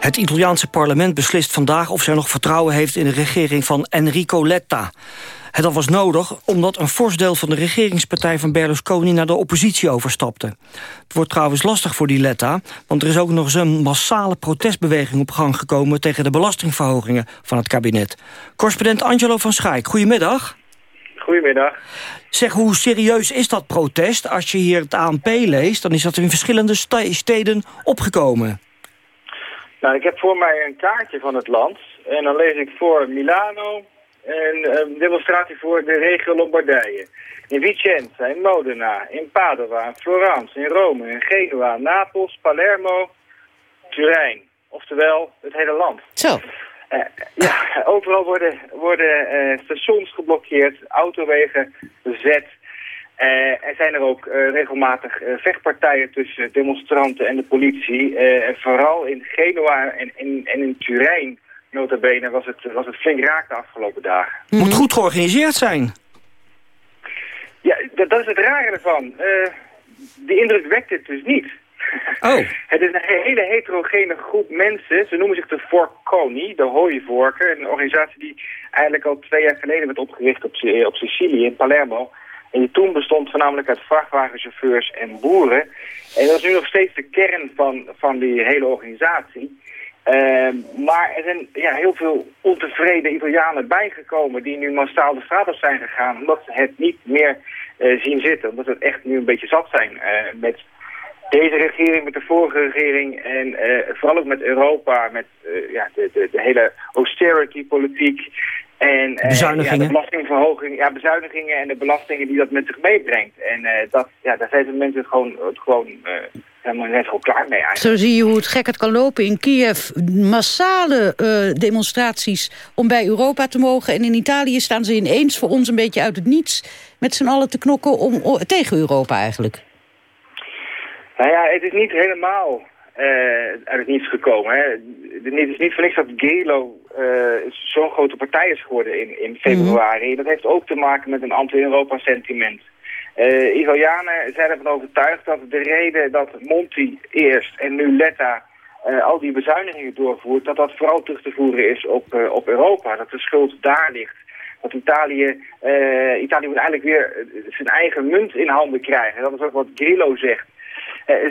Het Italiaanse parlement beslist vandaag of zij nog vertrouwen heeft... in de regering van Enrico Letta. Het was nodig omdat een fors deel van de regeringspartij van Berlusconi naar de oppositie overstapte. Het wordt trouwens lastig voor die Letta, want er is ook nog eens een massale protestbeweging op gang gekomen tegen de belastingverhogingen van het kabinet. Correspondent Angelo van Schaik, goedemiddag. Goedemiddag. Zeg, hoe serieus is dat protest? Als je hier het ANP leest, dan is dat in verschillende steden opgekomen. Nou, ik heb voor mij een kaartje van het land. En dan lees ik voor Milano, een, een demonstratie voor de regio Lombardije. In Vicenza, in Modena, in Padova, in Florence, in Rome, in Genua, Napels, Palermo, Turijn. Oftewel, het hele land. Zo. Uh, ja, overal worden, worden uh, stations geblokkeerd, autowegen bezet. Uh, er zijn er ook regelmatig vechtpartijen tussen demonstranten en de politie. en vooral in Genua en, en, en in Turijn nota bene was het, was het flink raak de afgelopen dagen. Het moet goed georganiseerd zijn. Ja, dat, dat is het rare ervan. Uh, die indruk wekt het dus niet. Oh. het is een hele heterogene groep mensen. Ze noemen zich de Forconi, de hooivorker. Een organisatie die eigenlijk al twee jaar geleden werd opgericht op, op Sicilië, in Palermo. En die toen bestond voornamelijk uit vrachtwagenchauffeurs en boeren. En dat is nu nog steeds de kern van, van die hele organisatie. Uh, maar er zijn ja, heel veel ontevreden Italianen bijgekomen die nu massaal de straat op zijn gegaan. Omdat ze het niet meer uh, zien zitten. Omdat ze het echt nu een beetje zat zijn uh, met deze regering, met de vorige regering en uh, vooral ook met Europa, met ja, de, de, de, hele austerity-politiek. En bezuinigingen. Ja, de belastingverhoging, ja, bezuinigingen en de belastingen die dat met zich meebrengt. En dat, ja, daar zijn de mensen het gewoon, het gewoon helemaal net zo klaar mee eigenlijk. Zo zie je hoe het gek het kan lopen in Kiev. Massale eh, demonstraties om bij Europa te mogen. En in Italië staan ze ineens voor ons een beetje uit het niets... met z'n allen te knokken om, o- tegen Europa eigenlijk. Nou ja, het is niet helemaal eh, uit het niets gekomen. Hè. Het is niet voor niks dat Gelo eh, zo'n grote partij is geworden in, in februari. Dat heeft ook te maken met een anti-Europa sentiment. Eh Italianen zijn ervan overtuigd dat de reden dat Monti eerst en nu Letta eh, al die bezuinigingen doorvoert, dat dat vooral terug te voeren is op, eh, op Europa. Dat de schuld daar ligt. Dat Italië, Italië moet eigenlijk weer zijn eigen munt in handen krijgen. Dat is ook wat Grillo zegt.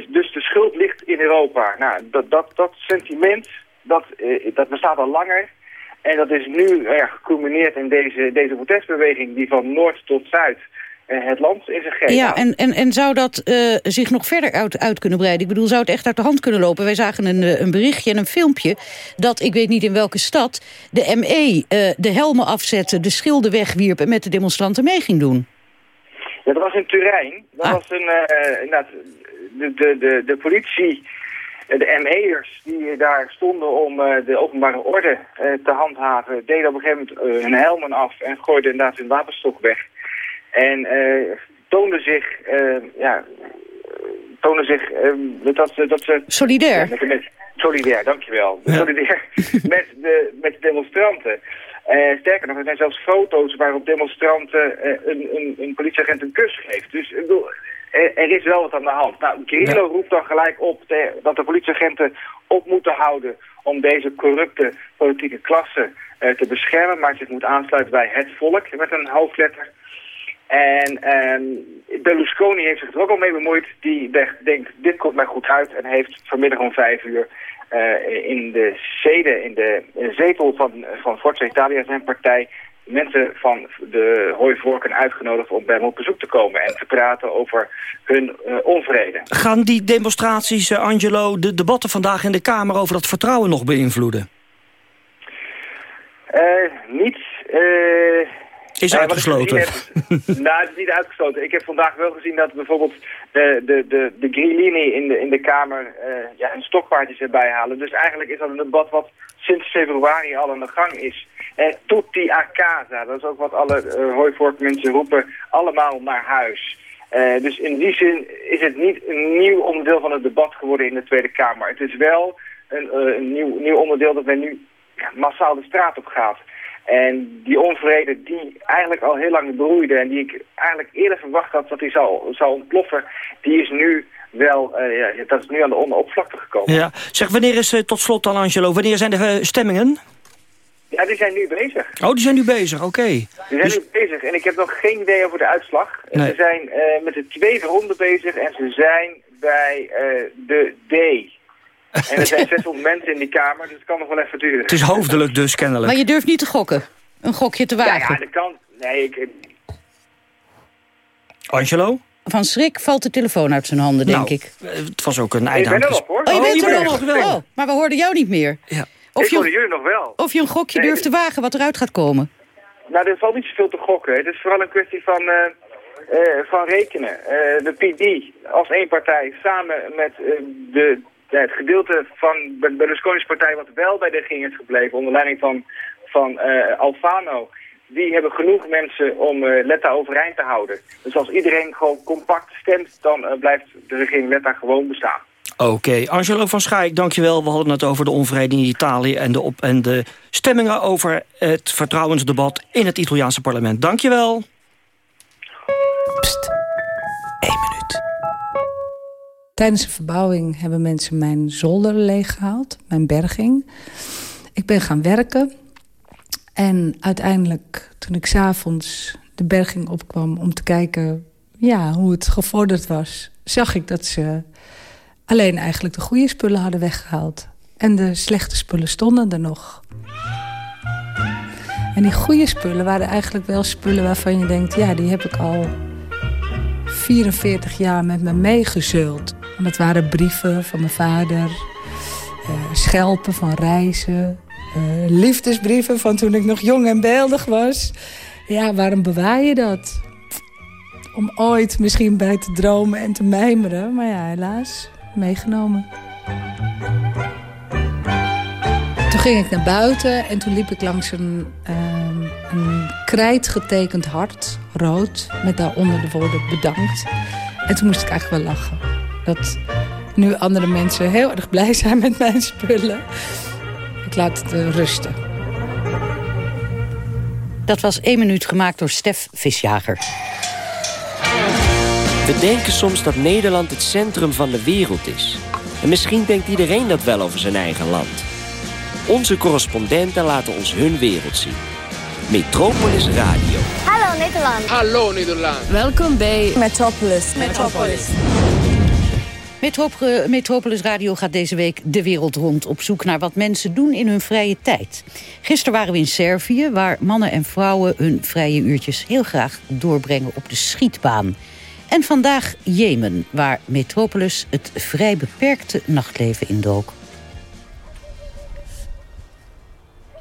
Dus de schuld ligt in Europa. Nou, dat, dat, dat sentiment, dat, dat bestaat al langer. En dat is nu eh, geculmineerd in deze, deze protestbeweging die van noord tot zuid het land in zich geeft. Ja, en, en, en zou dat eh, zich nog verder uit, uit kunnen breiden? Ik bedoel, zou het echt uit de hand kunnen lopen? Wij zagen een, eh, een berichtje en een filmpje dat, ik weet niet in welke stad... de ME eh, de helmen afzette, de schilden wegwierp... en met de demonstranten mee ging doen. Ja, dat was in Turijn. Dat was een, eh, inderdaad, de, de, de, de politie, eh, de ME'ers die daar stonden om eh, de openbare orde eh, te handhaven, deden op een gegeven moment eh, hun helmen af en gooiden inderdaad hun wapenstok weg. En eh toonden zich, eh, ja, toonden zich eh, dat, ze, dat ze... Solidair. Ja, met, met, solidair, dankjewel. Solidair met de, met de demonstranten. Eh, sterker nog, er zijn zelfs foto's waarop demonstranten een, een, een politieagent een kus geeft. Dus ik bedoel, er, er is wel wat aan de hand. Nou, Grillo roept dan gelijk op te- dat de politieagenten op moeten houden om deze corrupte politieke klasse eh, te beschermen, maar zich moet aansluiten bij het volk met een hoofdletter. En ehm, Berlusconi heeft zich er ook al mee bemoeid. Die denkt, dit komt mij goed uit. En heeft vanmiddag om vijf uur eh, in de zede, in de, in de zetel van, van Forza Italia, zijn partij, mensen van de hooivorken uitgenodigd om bij hem op bezoek te komen. En te praten over hun eh, onvrede. Gaan die demonstraties, eh, Angelo, de debatten vandaag in de Kamer... over dat vertrouwen nog beïnvloeden? Eh, niet... eh, Is uitgesloten. heb- nou, het is niet uitgesloten. Ik heb vandaag wel gezien dat bijvoorbeeld de, de, de, de Grillini in de, in de Kamer eh, ja, hun stokpaardjes erbij halen. Dus eigenlijk is dat een debat wat sinds februari al aan de gang is. En tutti a casa, dat is ook wat alle uh, hooivorkmensen roepen, allemaal naar huis. Eh, dus in die zin is het niet een nieuw onderdeel van het debat geworden in de Tweede Kamer. Het is wel een, eh, een nieuw, nieuw onderdeel dat men nu ja, massaal de straat op gaat. En die onvrede die eigenlijk al heel lang broeide en die ik eigenlijk eerder verwacht had dat die zou, zou ontploffen, die is nu wel, eh, ja, dat is nu aan de onderoppervlakte gekomen. Ja. Zeg, wanneer is, eh, tot slot dan, Angelo, wanneer zijn de eh, stemmingen? Ja, die zijn nu bezig. Oh, die zijn nu bezig, oké. Die zijn nu bezig en ik heb nog geen idee over de uitslag. Nee. Ze zijn met de tweede ronde bezig en ze zijn bij de D. En er zijn 600 mensen in die kamer, dus het kan nog wel even duren. Het is hoofdelijk dus, kennelijk. Maar je durft niet te gokken. Een gokje te Ja, wagen. ja, dat kan. Nee, ik, Angelo? Van schrik valt de telefoon uit zijn handen, denk Nou, ik. eh, Het was ook een ik einde ben aan er hoor. Oh, je bent je er bent nog. er nog wel. Oh, maar we hoorden jou niet meer. Ja. Of ik hoorde je, jullie nog wel. of je een gokje Nee, durft te wagen wat eruit gaat komen. Nou, er valt niet zoveel te gokken. Het is vooral een kwestie van, eh, eh, van rekenen. Eh, de PD als één partij samen met de, ja, het gedeelte van Ber- Berlusconi's partij wat wel bij de regering is gebleven, onder leiding van, van eh, Alfano, die hebben genoeg mensen om eh, Letta overeind te houden. Dus als iedereen gewoon compact stemt, dan eh, blijft de regering Letta gewoon bestaan. Oké, Angelo van Schaik, dankjewel. We hadden het over de onvrede in Italië... en de, op en de stemmingen over het vertrouwensdebat in het Italiaanse parlement. Dankjewel. Tijdens de verbouwing hebben mensen mijn zolder leeggehaald, mijn berging. Ik ben gaan werken. En uiteindelijk, toen ik s'avonds de berging opkwam om te kijken ja, hoe het gevorderd was, zag ik dat ze alleen eigenlijk de goede spullen hadden weggehaald. En de slechte spullen stonden er nog. En die goede spullen waren eigenlijk wel spullen waarvan je denkt... ja, die heb ik al 44 jaar met me meegezeuld. Dat waren brieven van mijn vader, eh, schelpen van reizen... eh, liefdesbrieven van toen ik nog jong en beeldig was. Ja, waarom bewaar je dat? Om ooit misschien bij te dromen en te mijmeren. Maar ja, helaas meegenomen. Toen ging ik naar buiten en toen liep ik langs een, uh, een krijtgetekend hart, rood, met daaronder de woorden bedankt. En toen moest ik eigenlijk wel lachen. Dat nu andere mensen heel erg blij zijn met mijn spullen. Ik laat het uh, rusten. Dat was één minuut gemaakt door Stef Visjager. We denken soms dat Nederland het centrum van de wereld is. En misschien denkt iedereen dat wel over zijn eigen land. Onze correspondenten laten ons hun wereld zien. Metropolis Radio. Hallo Nederland. Hallo Nederland. Welkom bij Metropolis. Metropolis. Metropolis Radio gaat deze week de wereld rond op zoek naar wat mensen doen in hun vrije tijd. Gisteren waren we in Servië, waar mannen en vrouwen hun vrije uurtjes heel graag doorbrengen op de schietbaan. En vandaag Jemen, waar Metropolis het vrij beperkte nachtleven indook.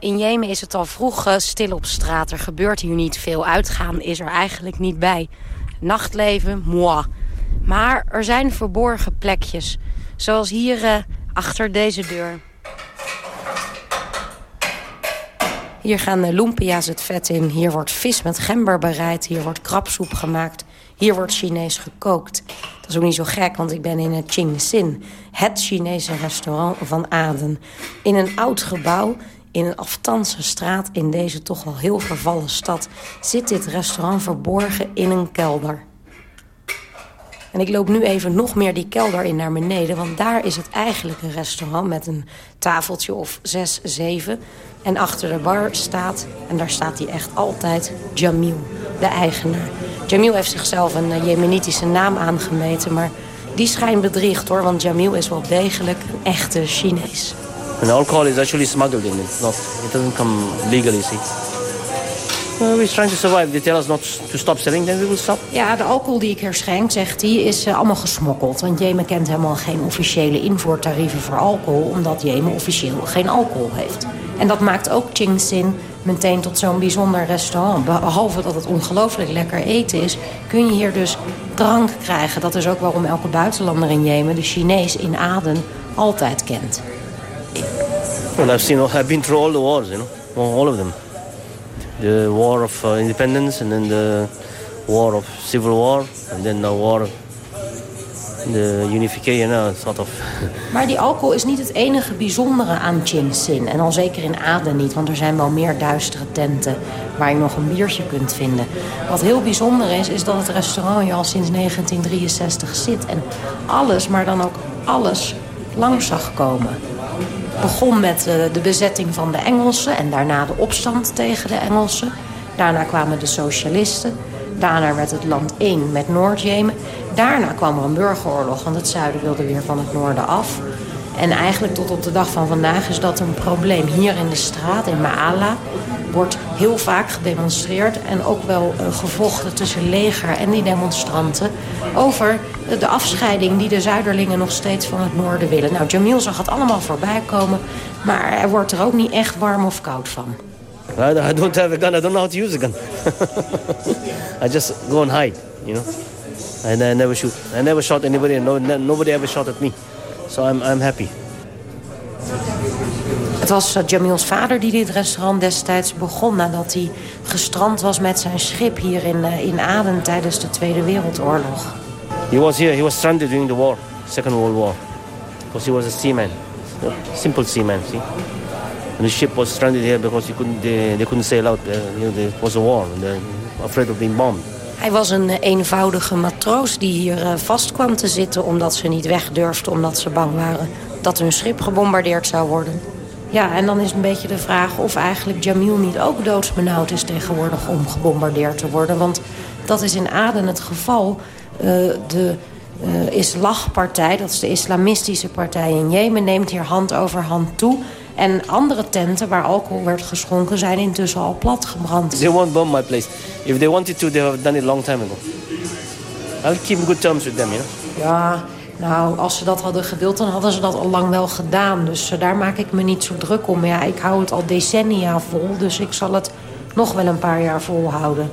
In Jemen is het al vroeg uh, stil op straat. Er gebeurt hier niet veel. Uitgaan is er eigenlijk niet bij. Nachtleven, moi. Maar er zijn verborgen plekjes. Zoals hier uh, achter deze deur. Hier gaan de lumpia's het vet in. Hier wordt vis met gember bereid. Hier wordt krabsoep gemaakt. Hier wordt Chinees gekookt. Dat is ook niet zo gek, want ik ben in het Ching Sin. Het Chinese restaurant van Aden. In een oud gebouw in een aftanse straat in deze toch wel heel vervallen stad... zit dit restaurant verborgen in een kelder. En ik loop nu even nog meer die kelder in naar beneden... want daar is het eigenlijk een restaurant met een tafeltje of zes, zeven. En achter de bar staat, en daar staat hij echt altijd, Jamil, de eigenaar. Jamil heeft zichzelf een uh, jemenitische naam aangemeten... maar die schijnt bedriegt hoor, want Jamil is wel degelijk een echte Chinees. And alcohol is actually smuggled in. It's not, it doesn't come legally, see. Well, we're trying to survive. They tell us not to stop selling, then we will stop. Ja, de alcohol die ik hier schenk, zegt hij, is uh, allemaal gesmokkeld. Want Jemen kent helemaal geen officiële invoertarieven voor alcohol... omdat Jemen officieel geen alcohol heeft. En dat maakt ook Ching Sin meteen tot zo'n bijzonder restaurant. Behalve dat het ongelooflijk lekker eten is... kun je hier dus drank krijgen. Dat is ook waarom elke buitenlander in Jemen... de Chinees in Aden altijd kent. Well, I've seen, I've been through all the wars, you know, all of them. The war of uh, independence, and then the war of civil war, and then the war, the unification, uh, sort of. Maar die alcohol is niet het enige bijzondere aan Chin Sin. En al zeker in Aden niet, want er zijn wel meer duistere tenten waar je nog een biertje kunt vinden. Wat heel bijzonder is, is dat het restaurant al sinds 1963 zit. En alles, maar dan ook alles, langs zag komen begon met de bezetting van de Engelsen en daarna de opstand tegen de Engelsen. Daarna kwamen de socialisten. Daarna werd het land één met Noord-Jemen. Daarna kwam er een burgeroorlog, want het zuiden wilde weer van het noorden af. En eigenlijk tot op de dag van vandaag is dat een probleem. Hier in de straat, in Maala, wordt heel vaak gedemonstreerd... en ook wel uh, gevochten tussen leger en die demonstranten... over de afscheiding die de Zuiderlingen nog steeds van het noorden willen. Nou, Jamil zag het allemaal voorbij komen... maar er wordt er ook niet echt warm of koud van. I don't have a gun. I don't know how to use a gun. I just go and hide, you know. And I never shoot. I never shot anybody, and no, nobody ever shot at me. So I'm, I'm happy. Het was uh, Jamil's vader die dit restaurant destijds begon... nadat hij gestrand was met zijn schip hier in, uh, in Aden tijdens de Tweede Wereldoorlog. He was here. He was stranded during the war, Second World War. Because he was a seaman. A simple seaman, see. And the ship was stranded here because he couldn't, they, they couldn't sail out. Uh, you know, there was a war. And they're afraid of being bombed. Hij was een eenvoudige matroos die hier vast kwam te zitten... omdat ze niet weg durfden, omdat ze bang waren dat hun schip gebombardeerd zou worden. Ja, en dan is een beetje de vraag of eigenlijk Jamil niet ook doodsbenauwd is tegenwoordig om gebombardeerd te worden. Want dat is in Aden het geval. Uh, de uh, Islahpartij, dat is de islamistische partij in Jemen, neemt hier hand over hand toe. En andere tenten waar alcohol werd geschonken zijn intussen al platgebrand. They won't bomb my place. If they wanted to, they have done it long time ago. I'll keep good terms with them, you know. Ja, nou, als ze dat hadden gewild, dan hadden ze dat al lang wel gedaan. Dus uh, daar maak ik me niet zo druk om. Ja, ik hou het al decennia vol, dus ik zal het nog wel een paar jaar volhouden.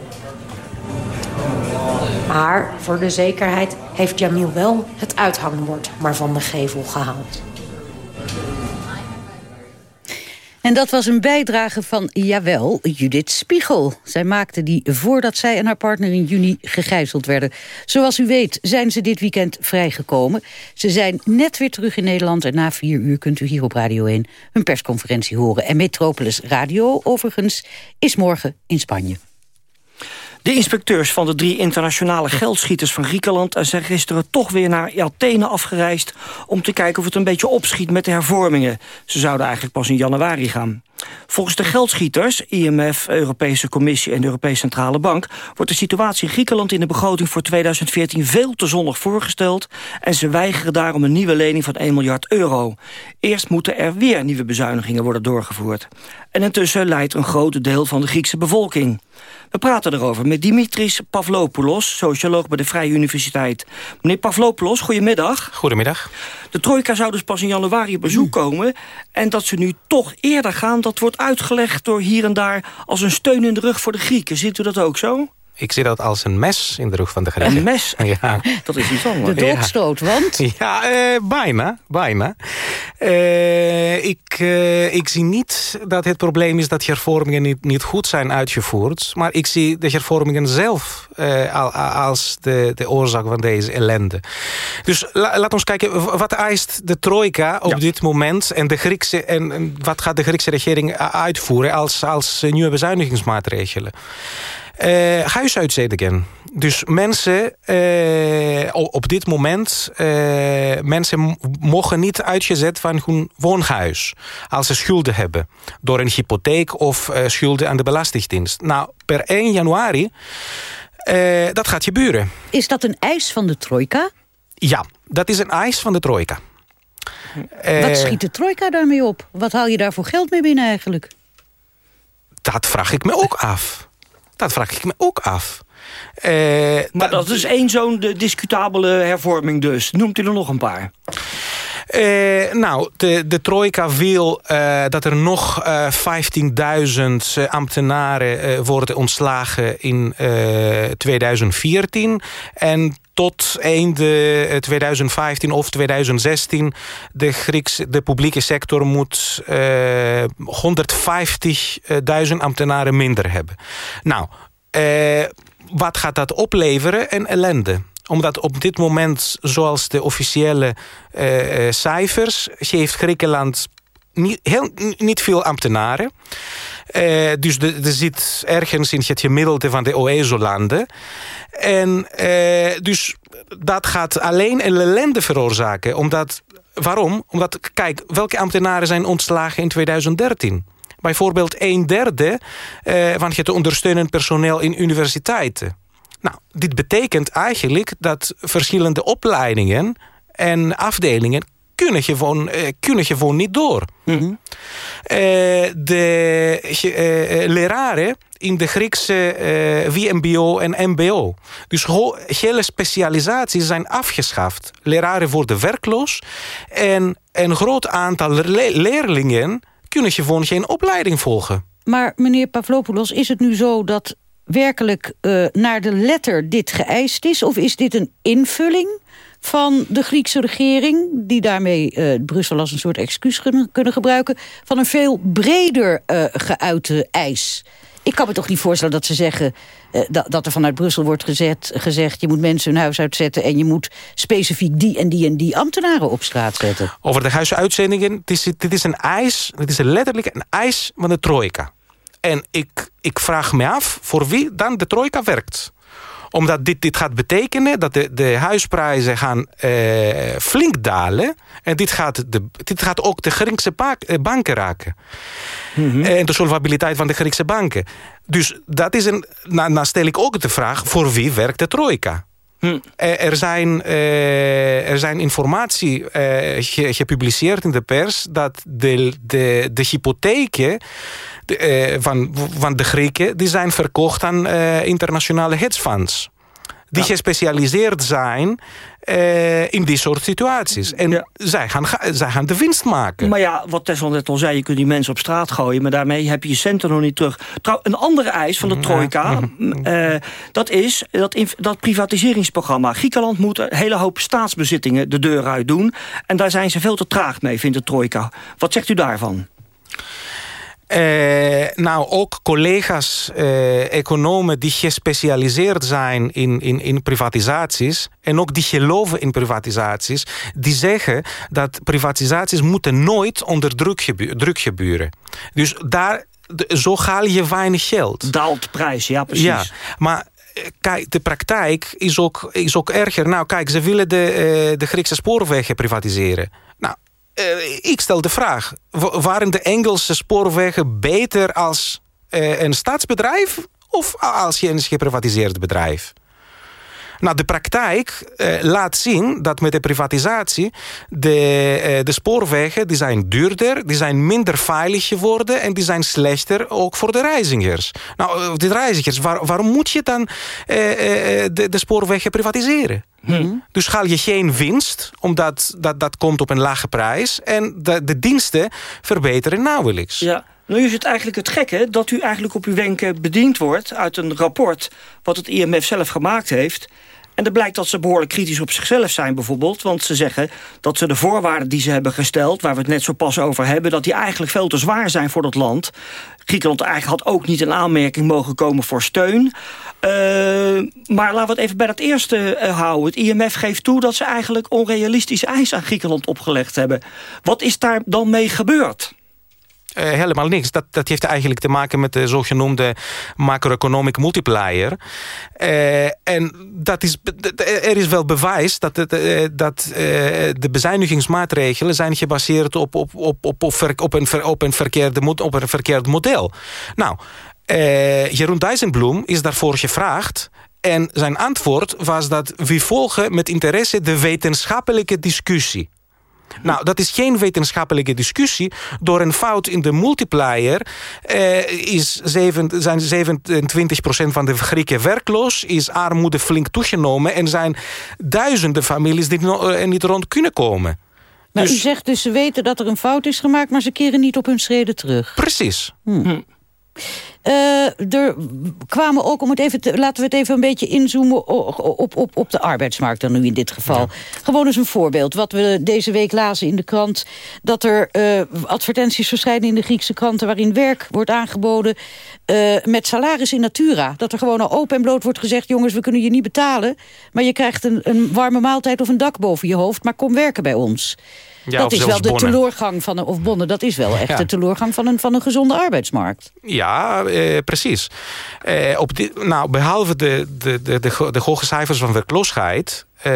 Maar voor de zekerheid heeft Jamil wel het uithangbord maar van de gevel gehaald. En dat was een bijdrage van, jawel, Judith Spiegel. Zij maakte die voordat zij en haar partner in juni gegijzeld werden. Zoals u weet zijn ze dit weekend vrijgekomen. Ze zijn net weer terug in Nederland... en na vier uur kunt u hier op Radio 1 hun persconferentie horen. En Metropolis Radio, overigens, is morgen in Spanje. De inspecteurs van de drie internationale geldschieters van Griekenland... zijn gisteren toch weer naar Athene afgereisd... om te kijken of het een beetje opschiet met de hervormingen. Ze zouden eigenlijk pas in januari gaan. Volgens de geldschieters, IMF, Europese Commissie en de Europese Centrale Bank... wordt de situatie in Griekenland in de begroting voor 2014 veel te zonnig voorgesteld... en ze weigeren daarom een nieuwe lening van 1 miljard euro. Eerst moeten er weer nieuwe bezuinigingen worden doorgevoerd. En intussen leidt een groot deel van de Griekse bevolking. We praten erover met Dimitris Pavlopoulos, socioloog bij de Vrije Universiteit. Meneer Pavlopoulos, goedemiddag. Goedemiddag. De trojka zou dus pas in januari op bezoek komen... en dat ze nu toch eerder gaan, dat wordt uitgelegd door hier en daar... als een steun in de rug voor de Grieken. Ziet u dat ook zo? Ik zie dat als een mes in de rug van de Grieken. Een mes? Ja. Dat is iets anders. De doodstoot, want? Ja, eh, bijna. bijna. Eh, ik, eh, ik zie niet dat het probleem is dat hervormingen niet, niet goed zijn uitgevoerd. Maar ik zie de hervormingen zelf eh, als de, de oorzaak van deze ellende. Dus la, laat ons kijken, wat eist de trojka op dit moment... en, de Griekse, en, en wat gaat de Griekse regering uitvoeren als, als nieuwe bezuinigingsmaatregelen? Uh. Dus mensen uh, op dit moment, uh, mensen mogen niet uitgezet van hun woonhuis. Als ze schulden hebben. Door een hypotheek of schulden aan de Belastingdienst. Nou, per 1 januari, dat gaat gebeuren. Is dat een eis van de trojka? Ja, dat is een eis van de trojka. Wat schiet de trojka daarmee op? Wat haal je daar voor geld mee binnen eigenlijk? Dat vraag ik me ook af. Dat vraag ik me ook af. Uh, maar dat is één zo'n discutabele hervorming dus. Noemt u er nog een paar? Uh, nou, de, de trojka wil uh, dat er nog 15.000 ambtenaren worden ontslagen in 2014. En tot einde 2015 of 2016 de, Grieks, de publieke sector moet 150.000 ambtenaren minder hebben. Nou, wat gaat dat opleveren? En ellende omdat op dit moment, zoals de officiële uh, cijfers... heeft Griekenland niet, heel, niet veel ambtenaren. Uh, dus er zit ergens in het gemiddelde van de OESO-landen. En dus dat gaat alleen een ellende veroorzaken. Omdat, waarom? Omdat, kijk, welke ambtenaren zijn ontslagen in 2013? bijvoorbeeld een derde uh, van het ondersteunend personeel in universiteiten. Nou, dit betekent eigenlijk dat verschillende opleidingen en afdelingen kunnen gewoon, uh, kunnen gewoon niet door. Mm -hmm. uh, de leraren in de Griekse VMBO en MBO. Dus hele specialisaties zijn afgeschaft. Leraren worden werkloos. En een groot aantal le leerlingen kunnen gewoon geen opleiding volgen. Maar meneer Pavlopoulos, is het nu zo dat werkelijk uh, naar de letter dit geëist is? Of is dit een invulling van de Griekse regering... die daarmee uh, Brussel als een soort excuus kunnen gebruiken... van een veel breder uh, geuite eis? Ik kan me toch niet voorstellen dat ze zeggen... Dat, dat, er vanuit Brussel wordt gezet, gezegd... je moet mensen hun huis uitzetten... en je moet specifiek die en die en die ambtenaren op straat zetten. Over de huisuitzendingen, dit is, dit is een eis... dit is letterlijk een eis van de trojka. En ik, ik vraag me af voor wie dan de trojka werkt omdat dit, dit gaat betekenen dat de, de huisprijzen gaan uh, flink dalen. En dit gaat, de, dit gaat ook de Griekse banken raken. Mm -hmm. En de solvabiliteit van de Griekse banken. Dus dat is een, nou, nou stel ik ook de vraag... voor wie werkt de trojka? Hm. Er, zijn, uh, er zijn informatie ge, gepubliceerd in de pers... dat de, de, de hypotheken van, van de Grieken... die zijn verkocht aan internationale hedgefunds. Die gespecialiseerd zijn eh, in die soort situaties. En zij, gaan, ga- zij gaan de winst maken. Maar ja, wat Tessel net al zei, je kunt die mensen op straat gooien... maar daarmee heb je je centen nog niet terug. Trouw, een andere eis van de trojka, eh, dat is dat, dat privatiseringsprogramma. Griekenland moet een hele hoop staatsbezittingen de deur uit doen... en daar zijn ze veel te traag mee, vindt de trojka. Wat zegt u daarvan? Eh, nou, ook collega's, eh, economen die gespecialiseerd zijn in, in, in privatisaties... en ook die geloven in privatisaties... die zeggen dat privatisaties moeten nooit onder druk, gebu druk gebeuren. Dus daar, zo haal je weinig geld. Daalt prijs, ja precies. Ja, maar eh, kijk, de praktijk is ook, is ook erger. Nou, kijk, ze willen de, de Griekse spoorwegen privatiseren. Nou, eh, ik stel de vraag. wa- Waren de Engelse spoorwegen beter als eh, een staatsbedrijf... of als je een geprivatiseerd bedrijf? Nou, de praktijk eh, laat zien dat met de privatisatie... De, eh, de spoorwegen die zijn duurder, die zijn minder veilig geworden... en die zijn slechter ook voor de reizigers. Nou, eh, de reizigers, waar- waarom moet je dan de, de spoorwegen privatiseren? Dus haal je geen winst, omdat dat, dat komt op een lage prijs... en de, de diensten verbeteren nauwelijks. Ja. Nu is het eigenlijk het gekke dat u eigenlijk op uw wenken bediend wordt... uit een rapport wat het IMF zelf gemaakt heeft... En er blijkt dat ze behoorlijk kritisch op zichzelf zijn bijvoorbeeld. Want ze zeggen dat ze de voorwaarden die ze hebben gesteld... waar we het net zo pas over hebben... dat die eigenlijk veel te zwaar zijn voor dat land. Griekenland eigenlijk had ook niet een aanmerking mogen komen voor steun. Eh, maar laten we het even bij dat eerste eh, houden. Het IMF geeft toe dat ze eigenlijk onrealistische eisen aan Griekenland opgelegd hebben. Wat is daar dan mee gebeurd? Eh, helemaal niks. Dat, dat heeft eigenlijk te maken met de zogenoemde macro-economic multiplier. Eh, en dat is, er is wel bewijs dat, eh, dat eh, de bezuinigingsmaatregelen zijn gebaseerd op, op, op, op, op, op, een, op, een, verkeerde, op een verkeerd model. Nou, Jeroen Dijsselbloem is daarvoor gevraagd en zijn antwoord was dat we volgen met interesse de wetenschappelijke discussie. Nou, dat is geen wetenschappelijke discussie. Door een fout in de multiplier eh, is zeven, zijn 27% van de Grieken werkloos... is armoede flink toegenomen... en zijn duizenden families die no- eh, niet rond kunnen komen. Maar u zegt dus ze weten dat er een fout is gemaakt... maar ze keren niet op hun schreden terug. Precies. Eh, er kwamen ook, om het even te, laten we het even een beetje inzoomen op, op, op de arbeidsmarkt dan nu in dit geval. Gewoon eens een voorbeeld. Wat we deze week lazen in de krant. Dat er eh, advertenties verschijnen in de Griekse kranten waarin werk wordt aangeboden eh, met salaris in natura. Dat er gewoon al open en bloot wordt gezegd, jongens we kunnen je niet betalen. Maar je krijgt een, een warme maaltijd of een dak boven je hoofd. Maar kom werken bij ons. Ja, dat is wel de bonnen. teleurgang van een, of bonnen, dat is wel echt Ja. de teleurgang van een, van een gezonde arbeidsmarkt. Ja, eh, precies. Eh, op nou, behalve de, de, de, de, de hoge cijfers van werkloosheid... eh,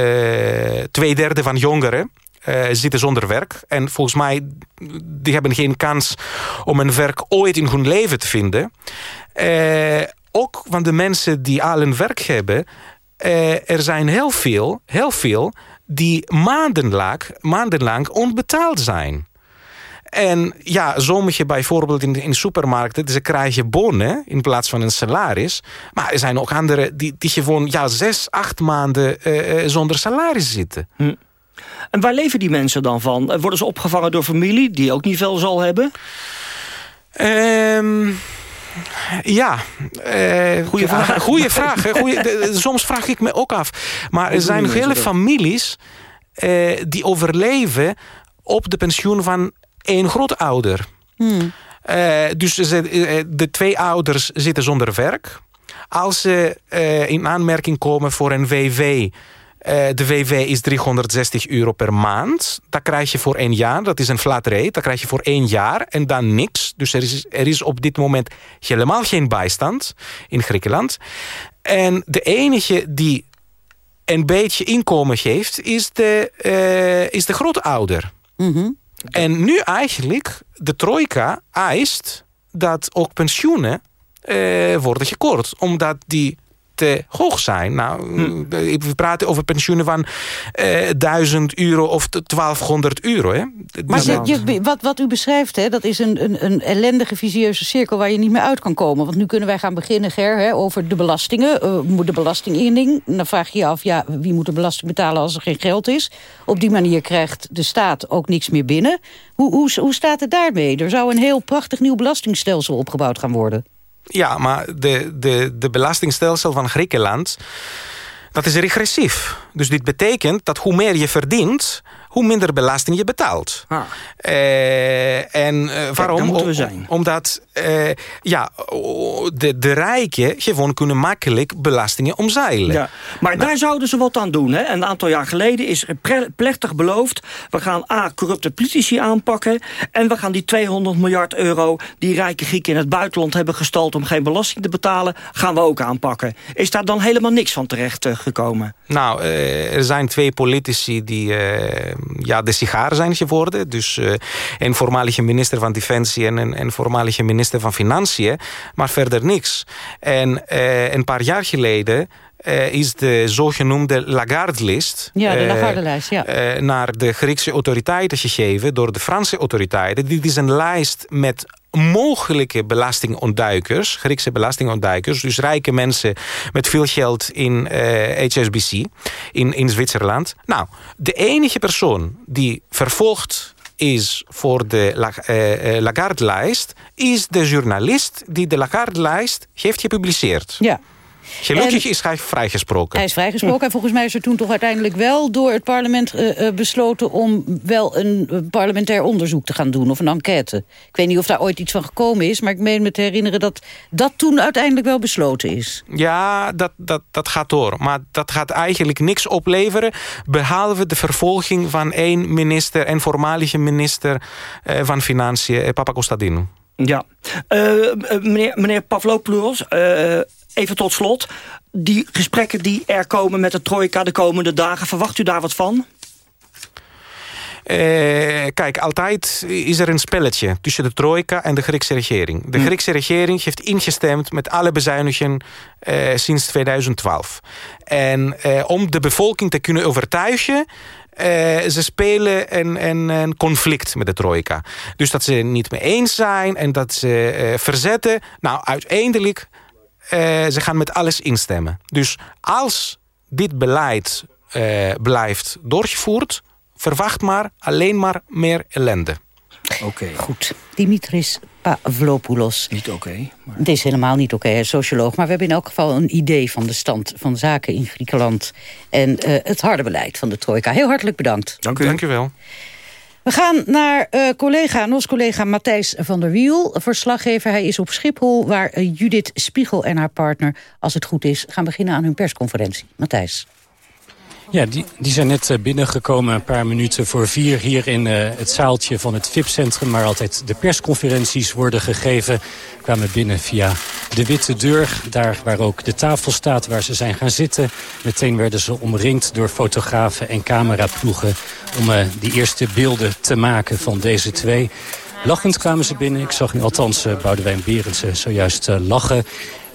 twee derde van jongeren eh, zitten zonder werk. En volgens mij die hebben geen kans om een werk ooit in hun leven te vinden. Eh, ook van de mensen die al een werk hebben... eh, er zijn heel veel, heel veel die maandenlang, maandenlang onbetaald zijn. En ja, sommigen bijvoorbeeld in, in supermarkten, ze krijgen bonnen in plaats van een salaris. Maar er zijn ook anderen die, die gewoon ja, zes, acht maanden eh, eh, zonder salaris zitten. En waar leven die mensen dan van? Eh, Worden ze opgevangen door familie, die ook niet veel zal hebben? Ehm, ja, eh, goeie vraag. Goeie vraag. hè. Goeie, de- de- soms vraag ik me ook af. Maar er zijn hele families eh, die overleven op de pensioen van één grootouder. Eh, dus ze- eh, de twee ouders zitten zonder werk. Als ze eh, in aanmerking komen voor een WW... eh, de WW is 360 euro per maand. Dat krijg je voor één jaar. Dat is een flat rate. Dat krijg je voor één jaar en dan niks. Dus er is, er is op dit moment helemaal geen bijstand in Griekenland. En de enige die een beetje inkomen geeft... is de, eh, is de grootouder. En nu eigenlijk, de trojka eist dat ook pensioenen eh, worden gekort. Omdat die te hoog zijn. Nou, We praten over pensioenen van uh, 1000 euro of 1200 euro. Hè? Maar je, wat, wat u beschrijft, hè, dat is een, een, een ellendige visieuze cirkel... waar je niet meer uit kan komen. Want nu kunnen wij gaan beginnen, Ger, hè, over de belastingen. Uh, de belastinginning. Dan vraag je je af, ja, wie moet de belasting betalen als er geen geld is? Op die manier krijgt de staat ook niks meer binnen. Hoe, hoe, hoe staat het daarmee? Er zou een heel prachtig nieuw belastingstelsel opgebouwd gaan worden. Ja, maar de, de, de belastingstelsel van Griekenland... dat is regressief. Dus dit betekent dat hoe meer je verdient hoe minder belasting je betaalt. Ah. Uh, en uh, waarom? moeten we zijn. omdat uh, ja, de, de rijken gewoon kunnen makkelijk belastingen omzeilen. Ja, maar daar zouden ze wat aan doen. Hè? Een aantal jaar geleden is er plechtig beloofd... we gaan A, corrupte politici aanpakken... en we gaan die 200 miljard euro... die rijke Grieken in het buitenland hebben gestald... om geen belasting te betalen, gaan we ook aanpakken. Is daar dan helemaal niks van terecht gekomen? Nou, er zijn twee politici die ja, de sigaren zijn geworden. Dus een voormalige minister van Defensie en een, een voormalige minister van Financiën. Maar verder niks. En uh, een paar jaar geleden uh, is de zogenoemde Lagarde-list... Ja, de Lagarde-lijst, ja. Uh, naar de Griekse autoriteiten gegeven door de Franse autoriteiten. Dit is een lijst met mogelijke belastingontduikers, Griekse belastingontduikers, dus rijke mensen met veel geld in uh, eh, HSBC, in, in Zwitserland. Nou, de enige persoon die vervolgd is voor de uh, Lagarde-lijst... is de journalist die de Lagarde-lijst heeft gepubliceerd. Ja. Gelukkig is hij vrijgesproken. Hij is vrijgesproken en volgens mij is er toen toch uiteindelijk wel door het parlement uh, besloten om wel een parlementair onderzoek te gaan doen of een enquête. Ik weet niet of daar ooit iets van gekomen is, maar ik meen me te herinneren dat dat toen uiteindelijk wel besloten is. Ja, dat, dat, dat gaat door. Maar dat gaat eigenlijk niks opleveren behalve de vervolging van één minister en voormalige minister uh, van Financiën, Papa Costadino. Ja, meneer, meneer Pavlopoulos, Even tot slot, die gesprekken die er komen met de trojka de komende dagen... verwacht u daar wat van? Uh, kijk, altijd is er een spelletje tussen de trojka en de Griekse regering. De hm. Griekse regering heeft ingestemd met alle bezuinigingen uh, sinds 2012. En uh, om de bevolking te kunnen overtuigen... ze spelen een, een, een, conflict met de trojka. Dus dat ze niet mee eens zijn en dat ze verzetten. Nou, uiteindelijk uh, ze gaan met alles instemmen. Dus als dit beleid uh, blijft doorgevoerd... verwacht maar alleen maar meer ellende. Oké. Goed. Dimitris Pavlopoulos. Niet oké. maar... Het is helemaal niet oké, okay, socioloog. Maar we hebben in elk geval een idee van de stand van zaken in Griekenland... en uh, het harde beleid van de trojka. Heel hartelijk bedankt. Dank u. Dank u wel. We gaan naar uh, collega, ons collega Matthijs van der Wiel, verslaggever. Hij is op Schiphol, waar uh, Judith Spiegel en haar partner, als het goed is, gaan beginnen aan hun persconferentie. Matthijs. Ja, die, zijn net uh, binnengekomen een paar minuten voor vier... hier in uh, het zaaltje van het VIP-centrum... waar altijd de persconferenties worden gegeven. kwamen binnen via de witte deur, daar waar ook de tafel staat... waar ze zijn gaan zitten. Meteen werden ze omringd door fotografen en cameraploegen... om uh, die eerste beelden te maken van deze twee... Lachend kwamen ze binnen. Ik zag nu althans uh, Boudewijn Berendsen zojuist lachen.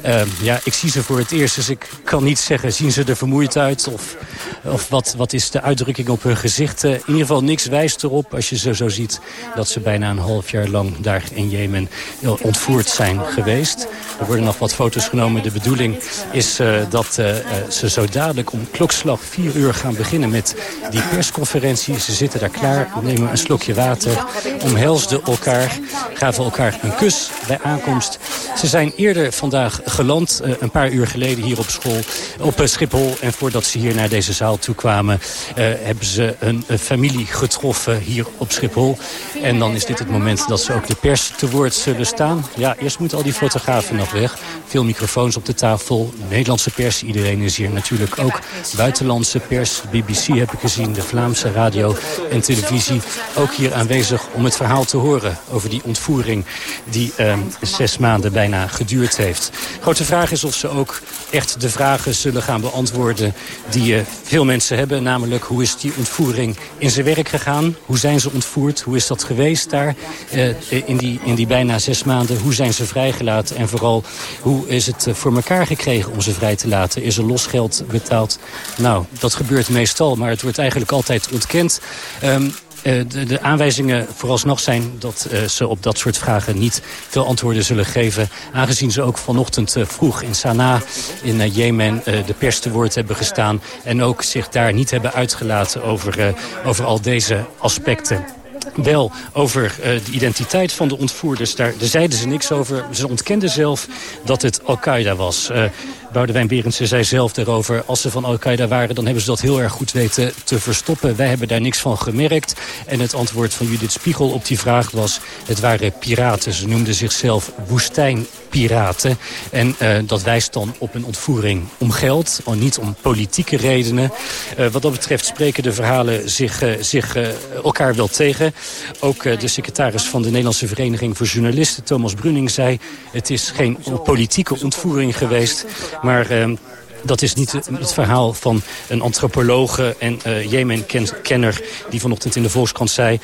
Uh, ja, ik zie ze voor het eerst, dus ik kan niet zeggen... zien ze er vermoeid uit of, of wat, wat is de uitdrukking op hun gezicht. Uh, in ieder geval niks wijst erop, als je ze zo ziet... dat ze bijna een half jaar lang daar in Jemen ontvoerd zijn geweest. Er worden nog wat foto's genomen. De bedoeling is uh, dat ze zo dadelijk om klokslag vier uur gaan beginnen... met die persconferentie. Ze zitten daar klaar, nemen een slokje water... omhelsden elkaar, gaven elkaar een kus bij aankomst. Ze zijn eerder vandaag geland. Uh, een paar uur geleden hier op school, op uh, Schiphol. En voordat ze hier naar deze zaal toe kwamen... Uh, hebben ze een familie getroffen hier op Schiphol. En dan is dit het moment dat ze ook de pers te woord zullen staan. Ja, eerst moeten al die fotografen nog weg. Veel microfoons op de tafel. Nederlandse pers, iedereen is hier natuurlijk ook. Buitenlandse pers, BBC heb ik gezien, de Vlaamse radio en televisie. Ook hier aanwezig om het verhaal te horen over die ontvoering... die zes maanden bijna geduurd heeft. Grote vraag is of ze ook echt de vragen zullen gaan beantwoorden... die uh, veel mensen hebben, namelijk hoe is die ontvoering in zijn werk gegaan? Hoe zijn ze ontvoerd? Hoe is dat geweest daar uh, in, die, in die bijna zes maanden? Hoe zijn ze vrijgelaten? En vooral, hoe is het voor elkaar gekregen om ze vrij te laten? Is er losgeld betaald? Nou, dat gebeurt meestal, maar het wordt eigenlijk altijd ontkend. Uh, de, de, aanwijzingen vooralsnog zijn dat uh, ze op dat soort vragen niet veel antwoorden zullen geven. Aangezien ze ook vanochtend uh, vroeg in Sanaa in Jemen de pers te woord hebben gestaan. En ook zich daar niet hebben uitgelaten over, over al deze aspecten wel over de identiteit van de ontvoerders. Daar, zeiden ze niks over. Ze ontkenden zelf dat het Al-Qaeda was. Boudewijn Berendsen zei zelf daarover... als ze van Al-Qaeda waren, dan hebben ze dat heel erg goed weten te verstoppen. Wij hebben daar niks van gemerkt. En het antwoord van Judith Spiegel op die vraag was... het waren piraten. Ze noemden zichzelf woestijnpiraten. En uh, dat wijst dan op een ontvoering om geld, niet om politieke redenen. Uh, wat dat betreft spreken de verhalen zich, uh, zich elkaar wel tegen. Ook de secretaris van de Nederlandse Vereniging voor Journalisten, Thomas Bruning, zei... het is geen politieke ontvoering geweest... Maar uh, dat is niet het verhaal van een antropologe en uh, Jemen-kenner... die vanochtend in de Volkskrant zei...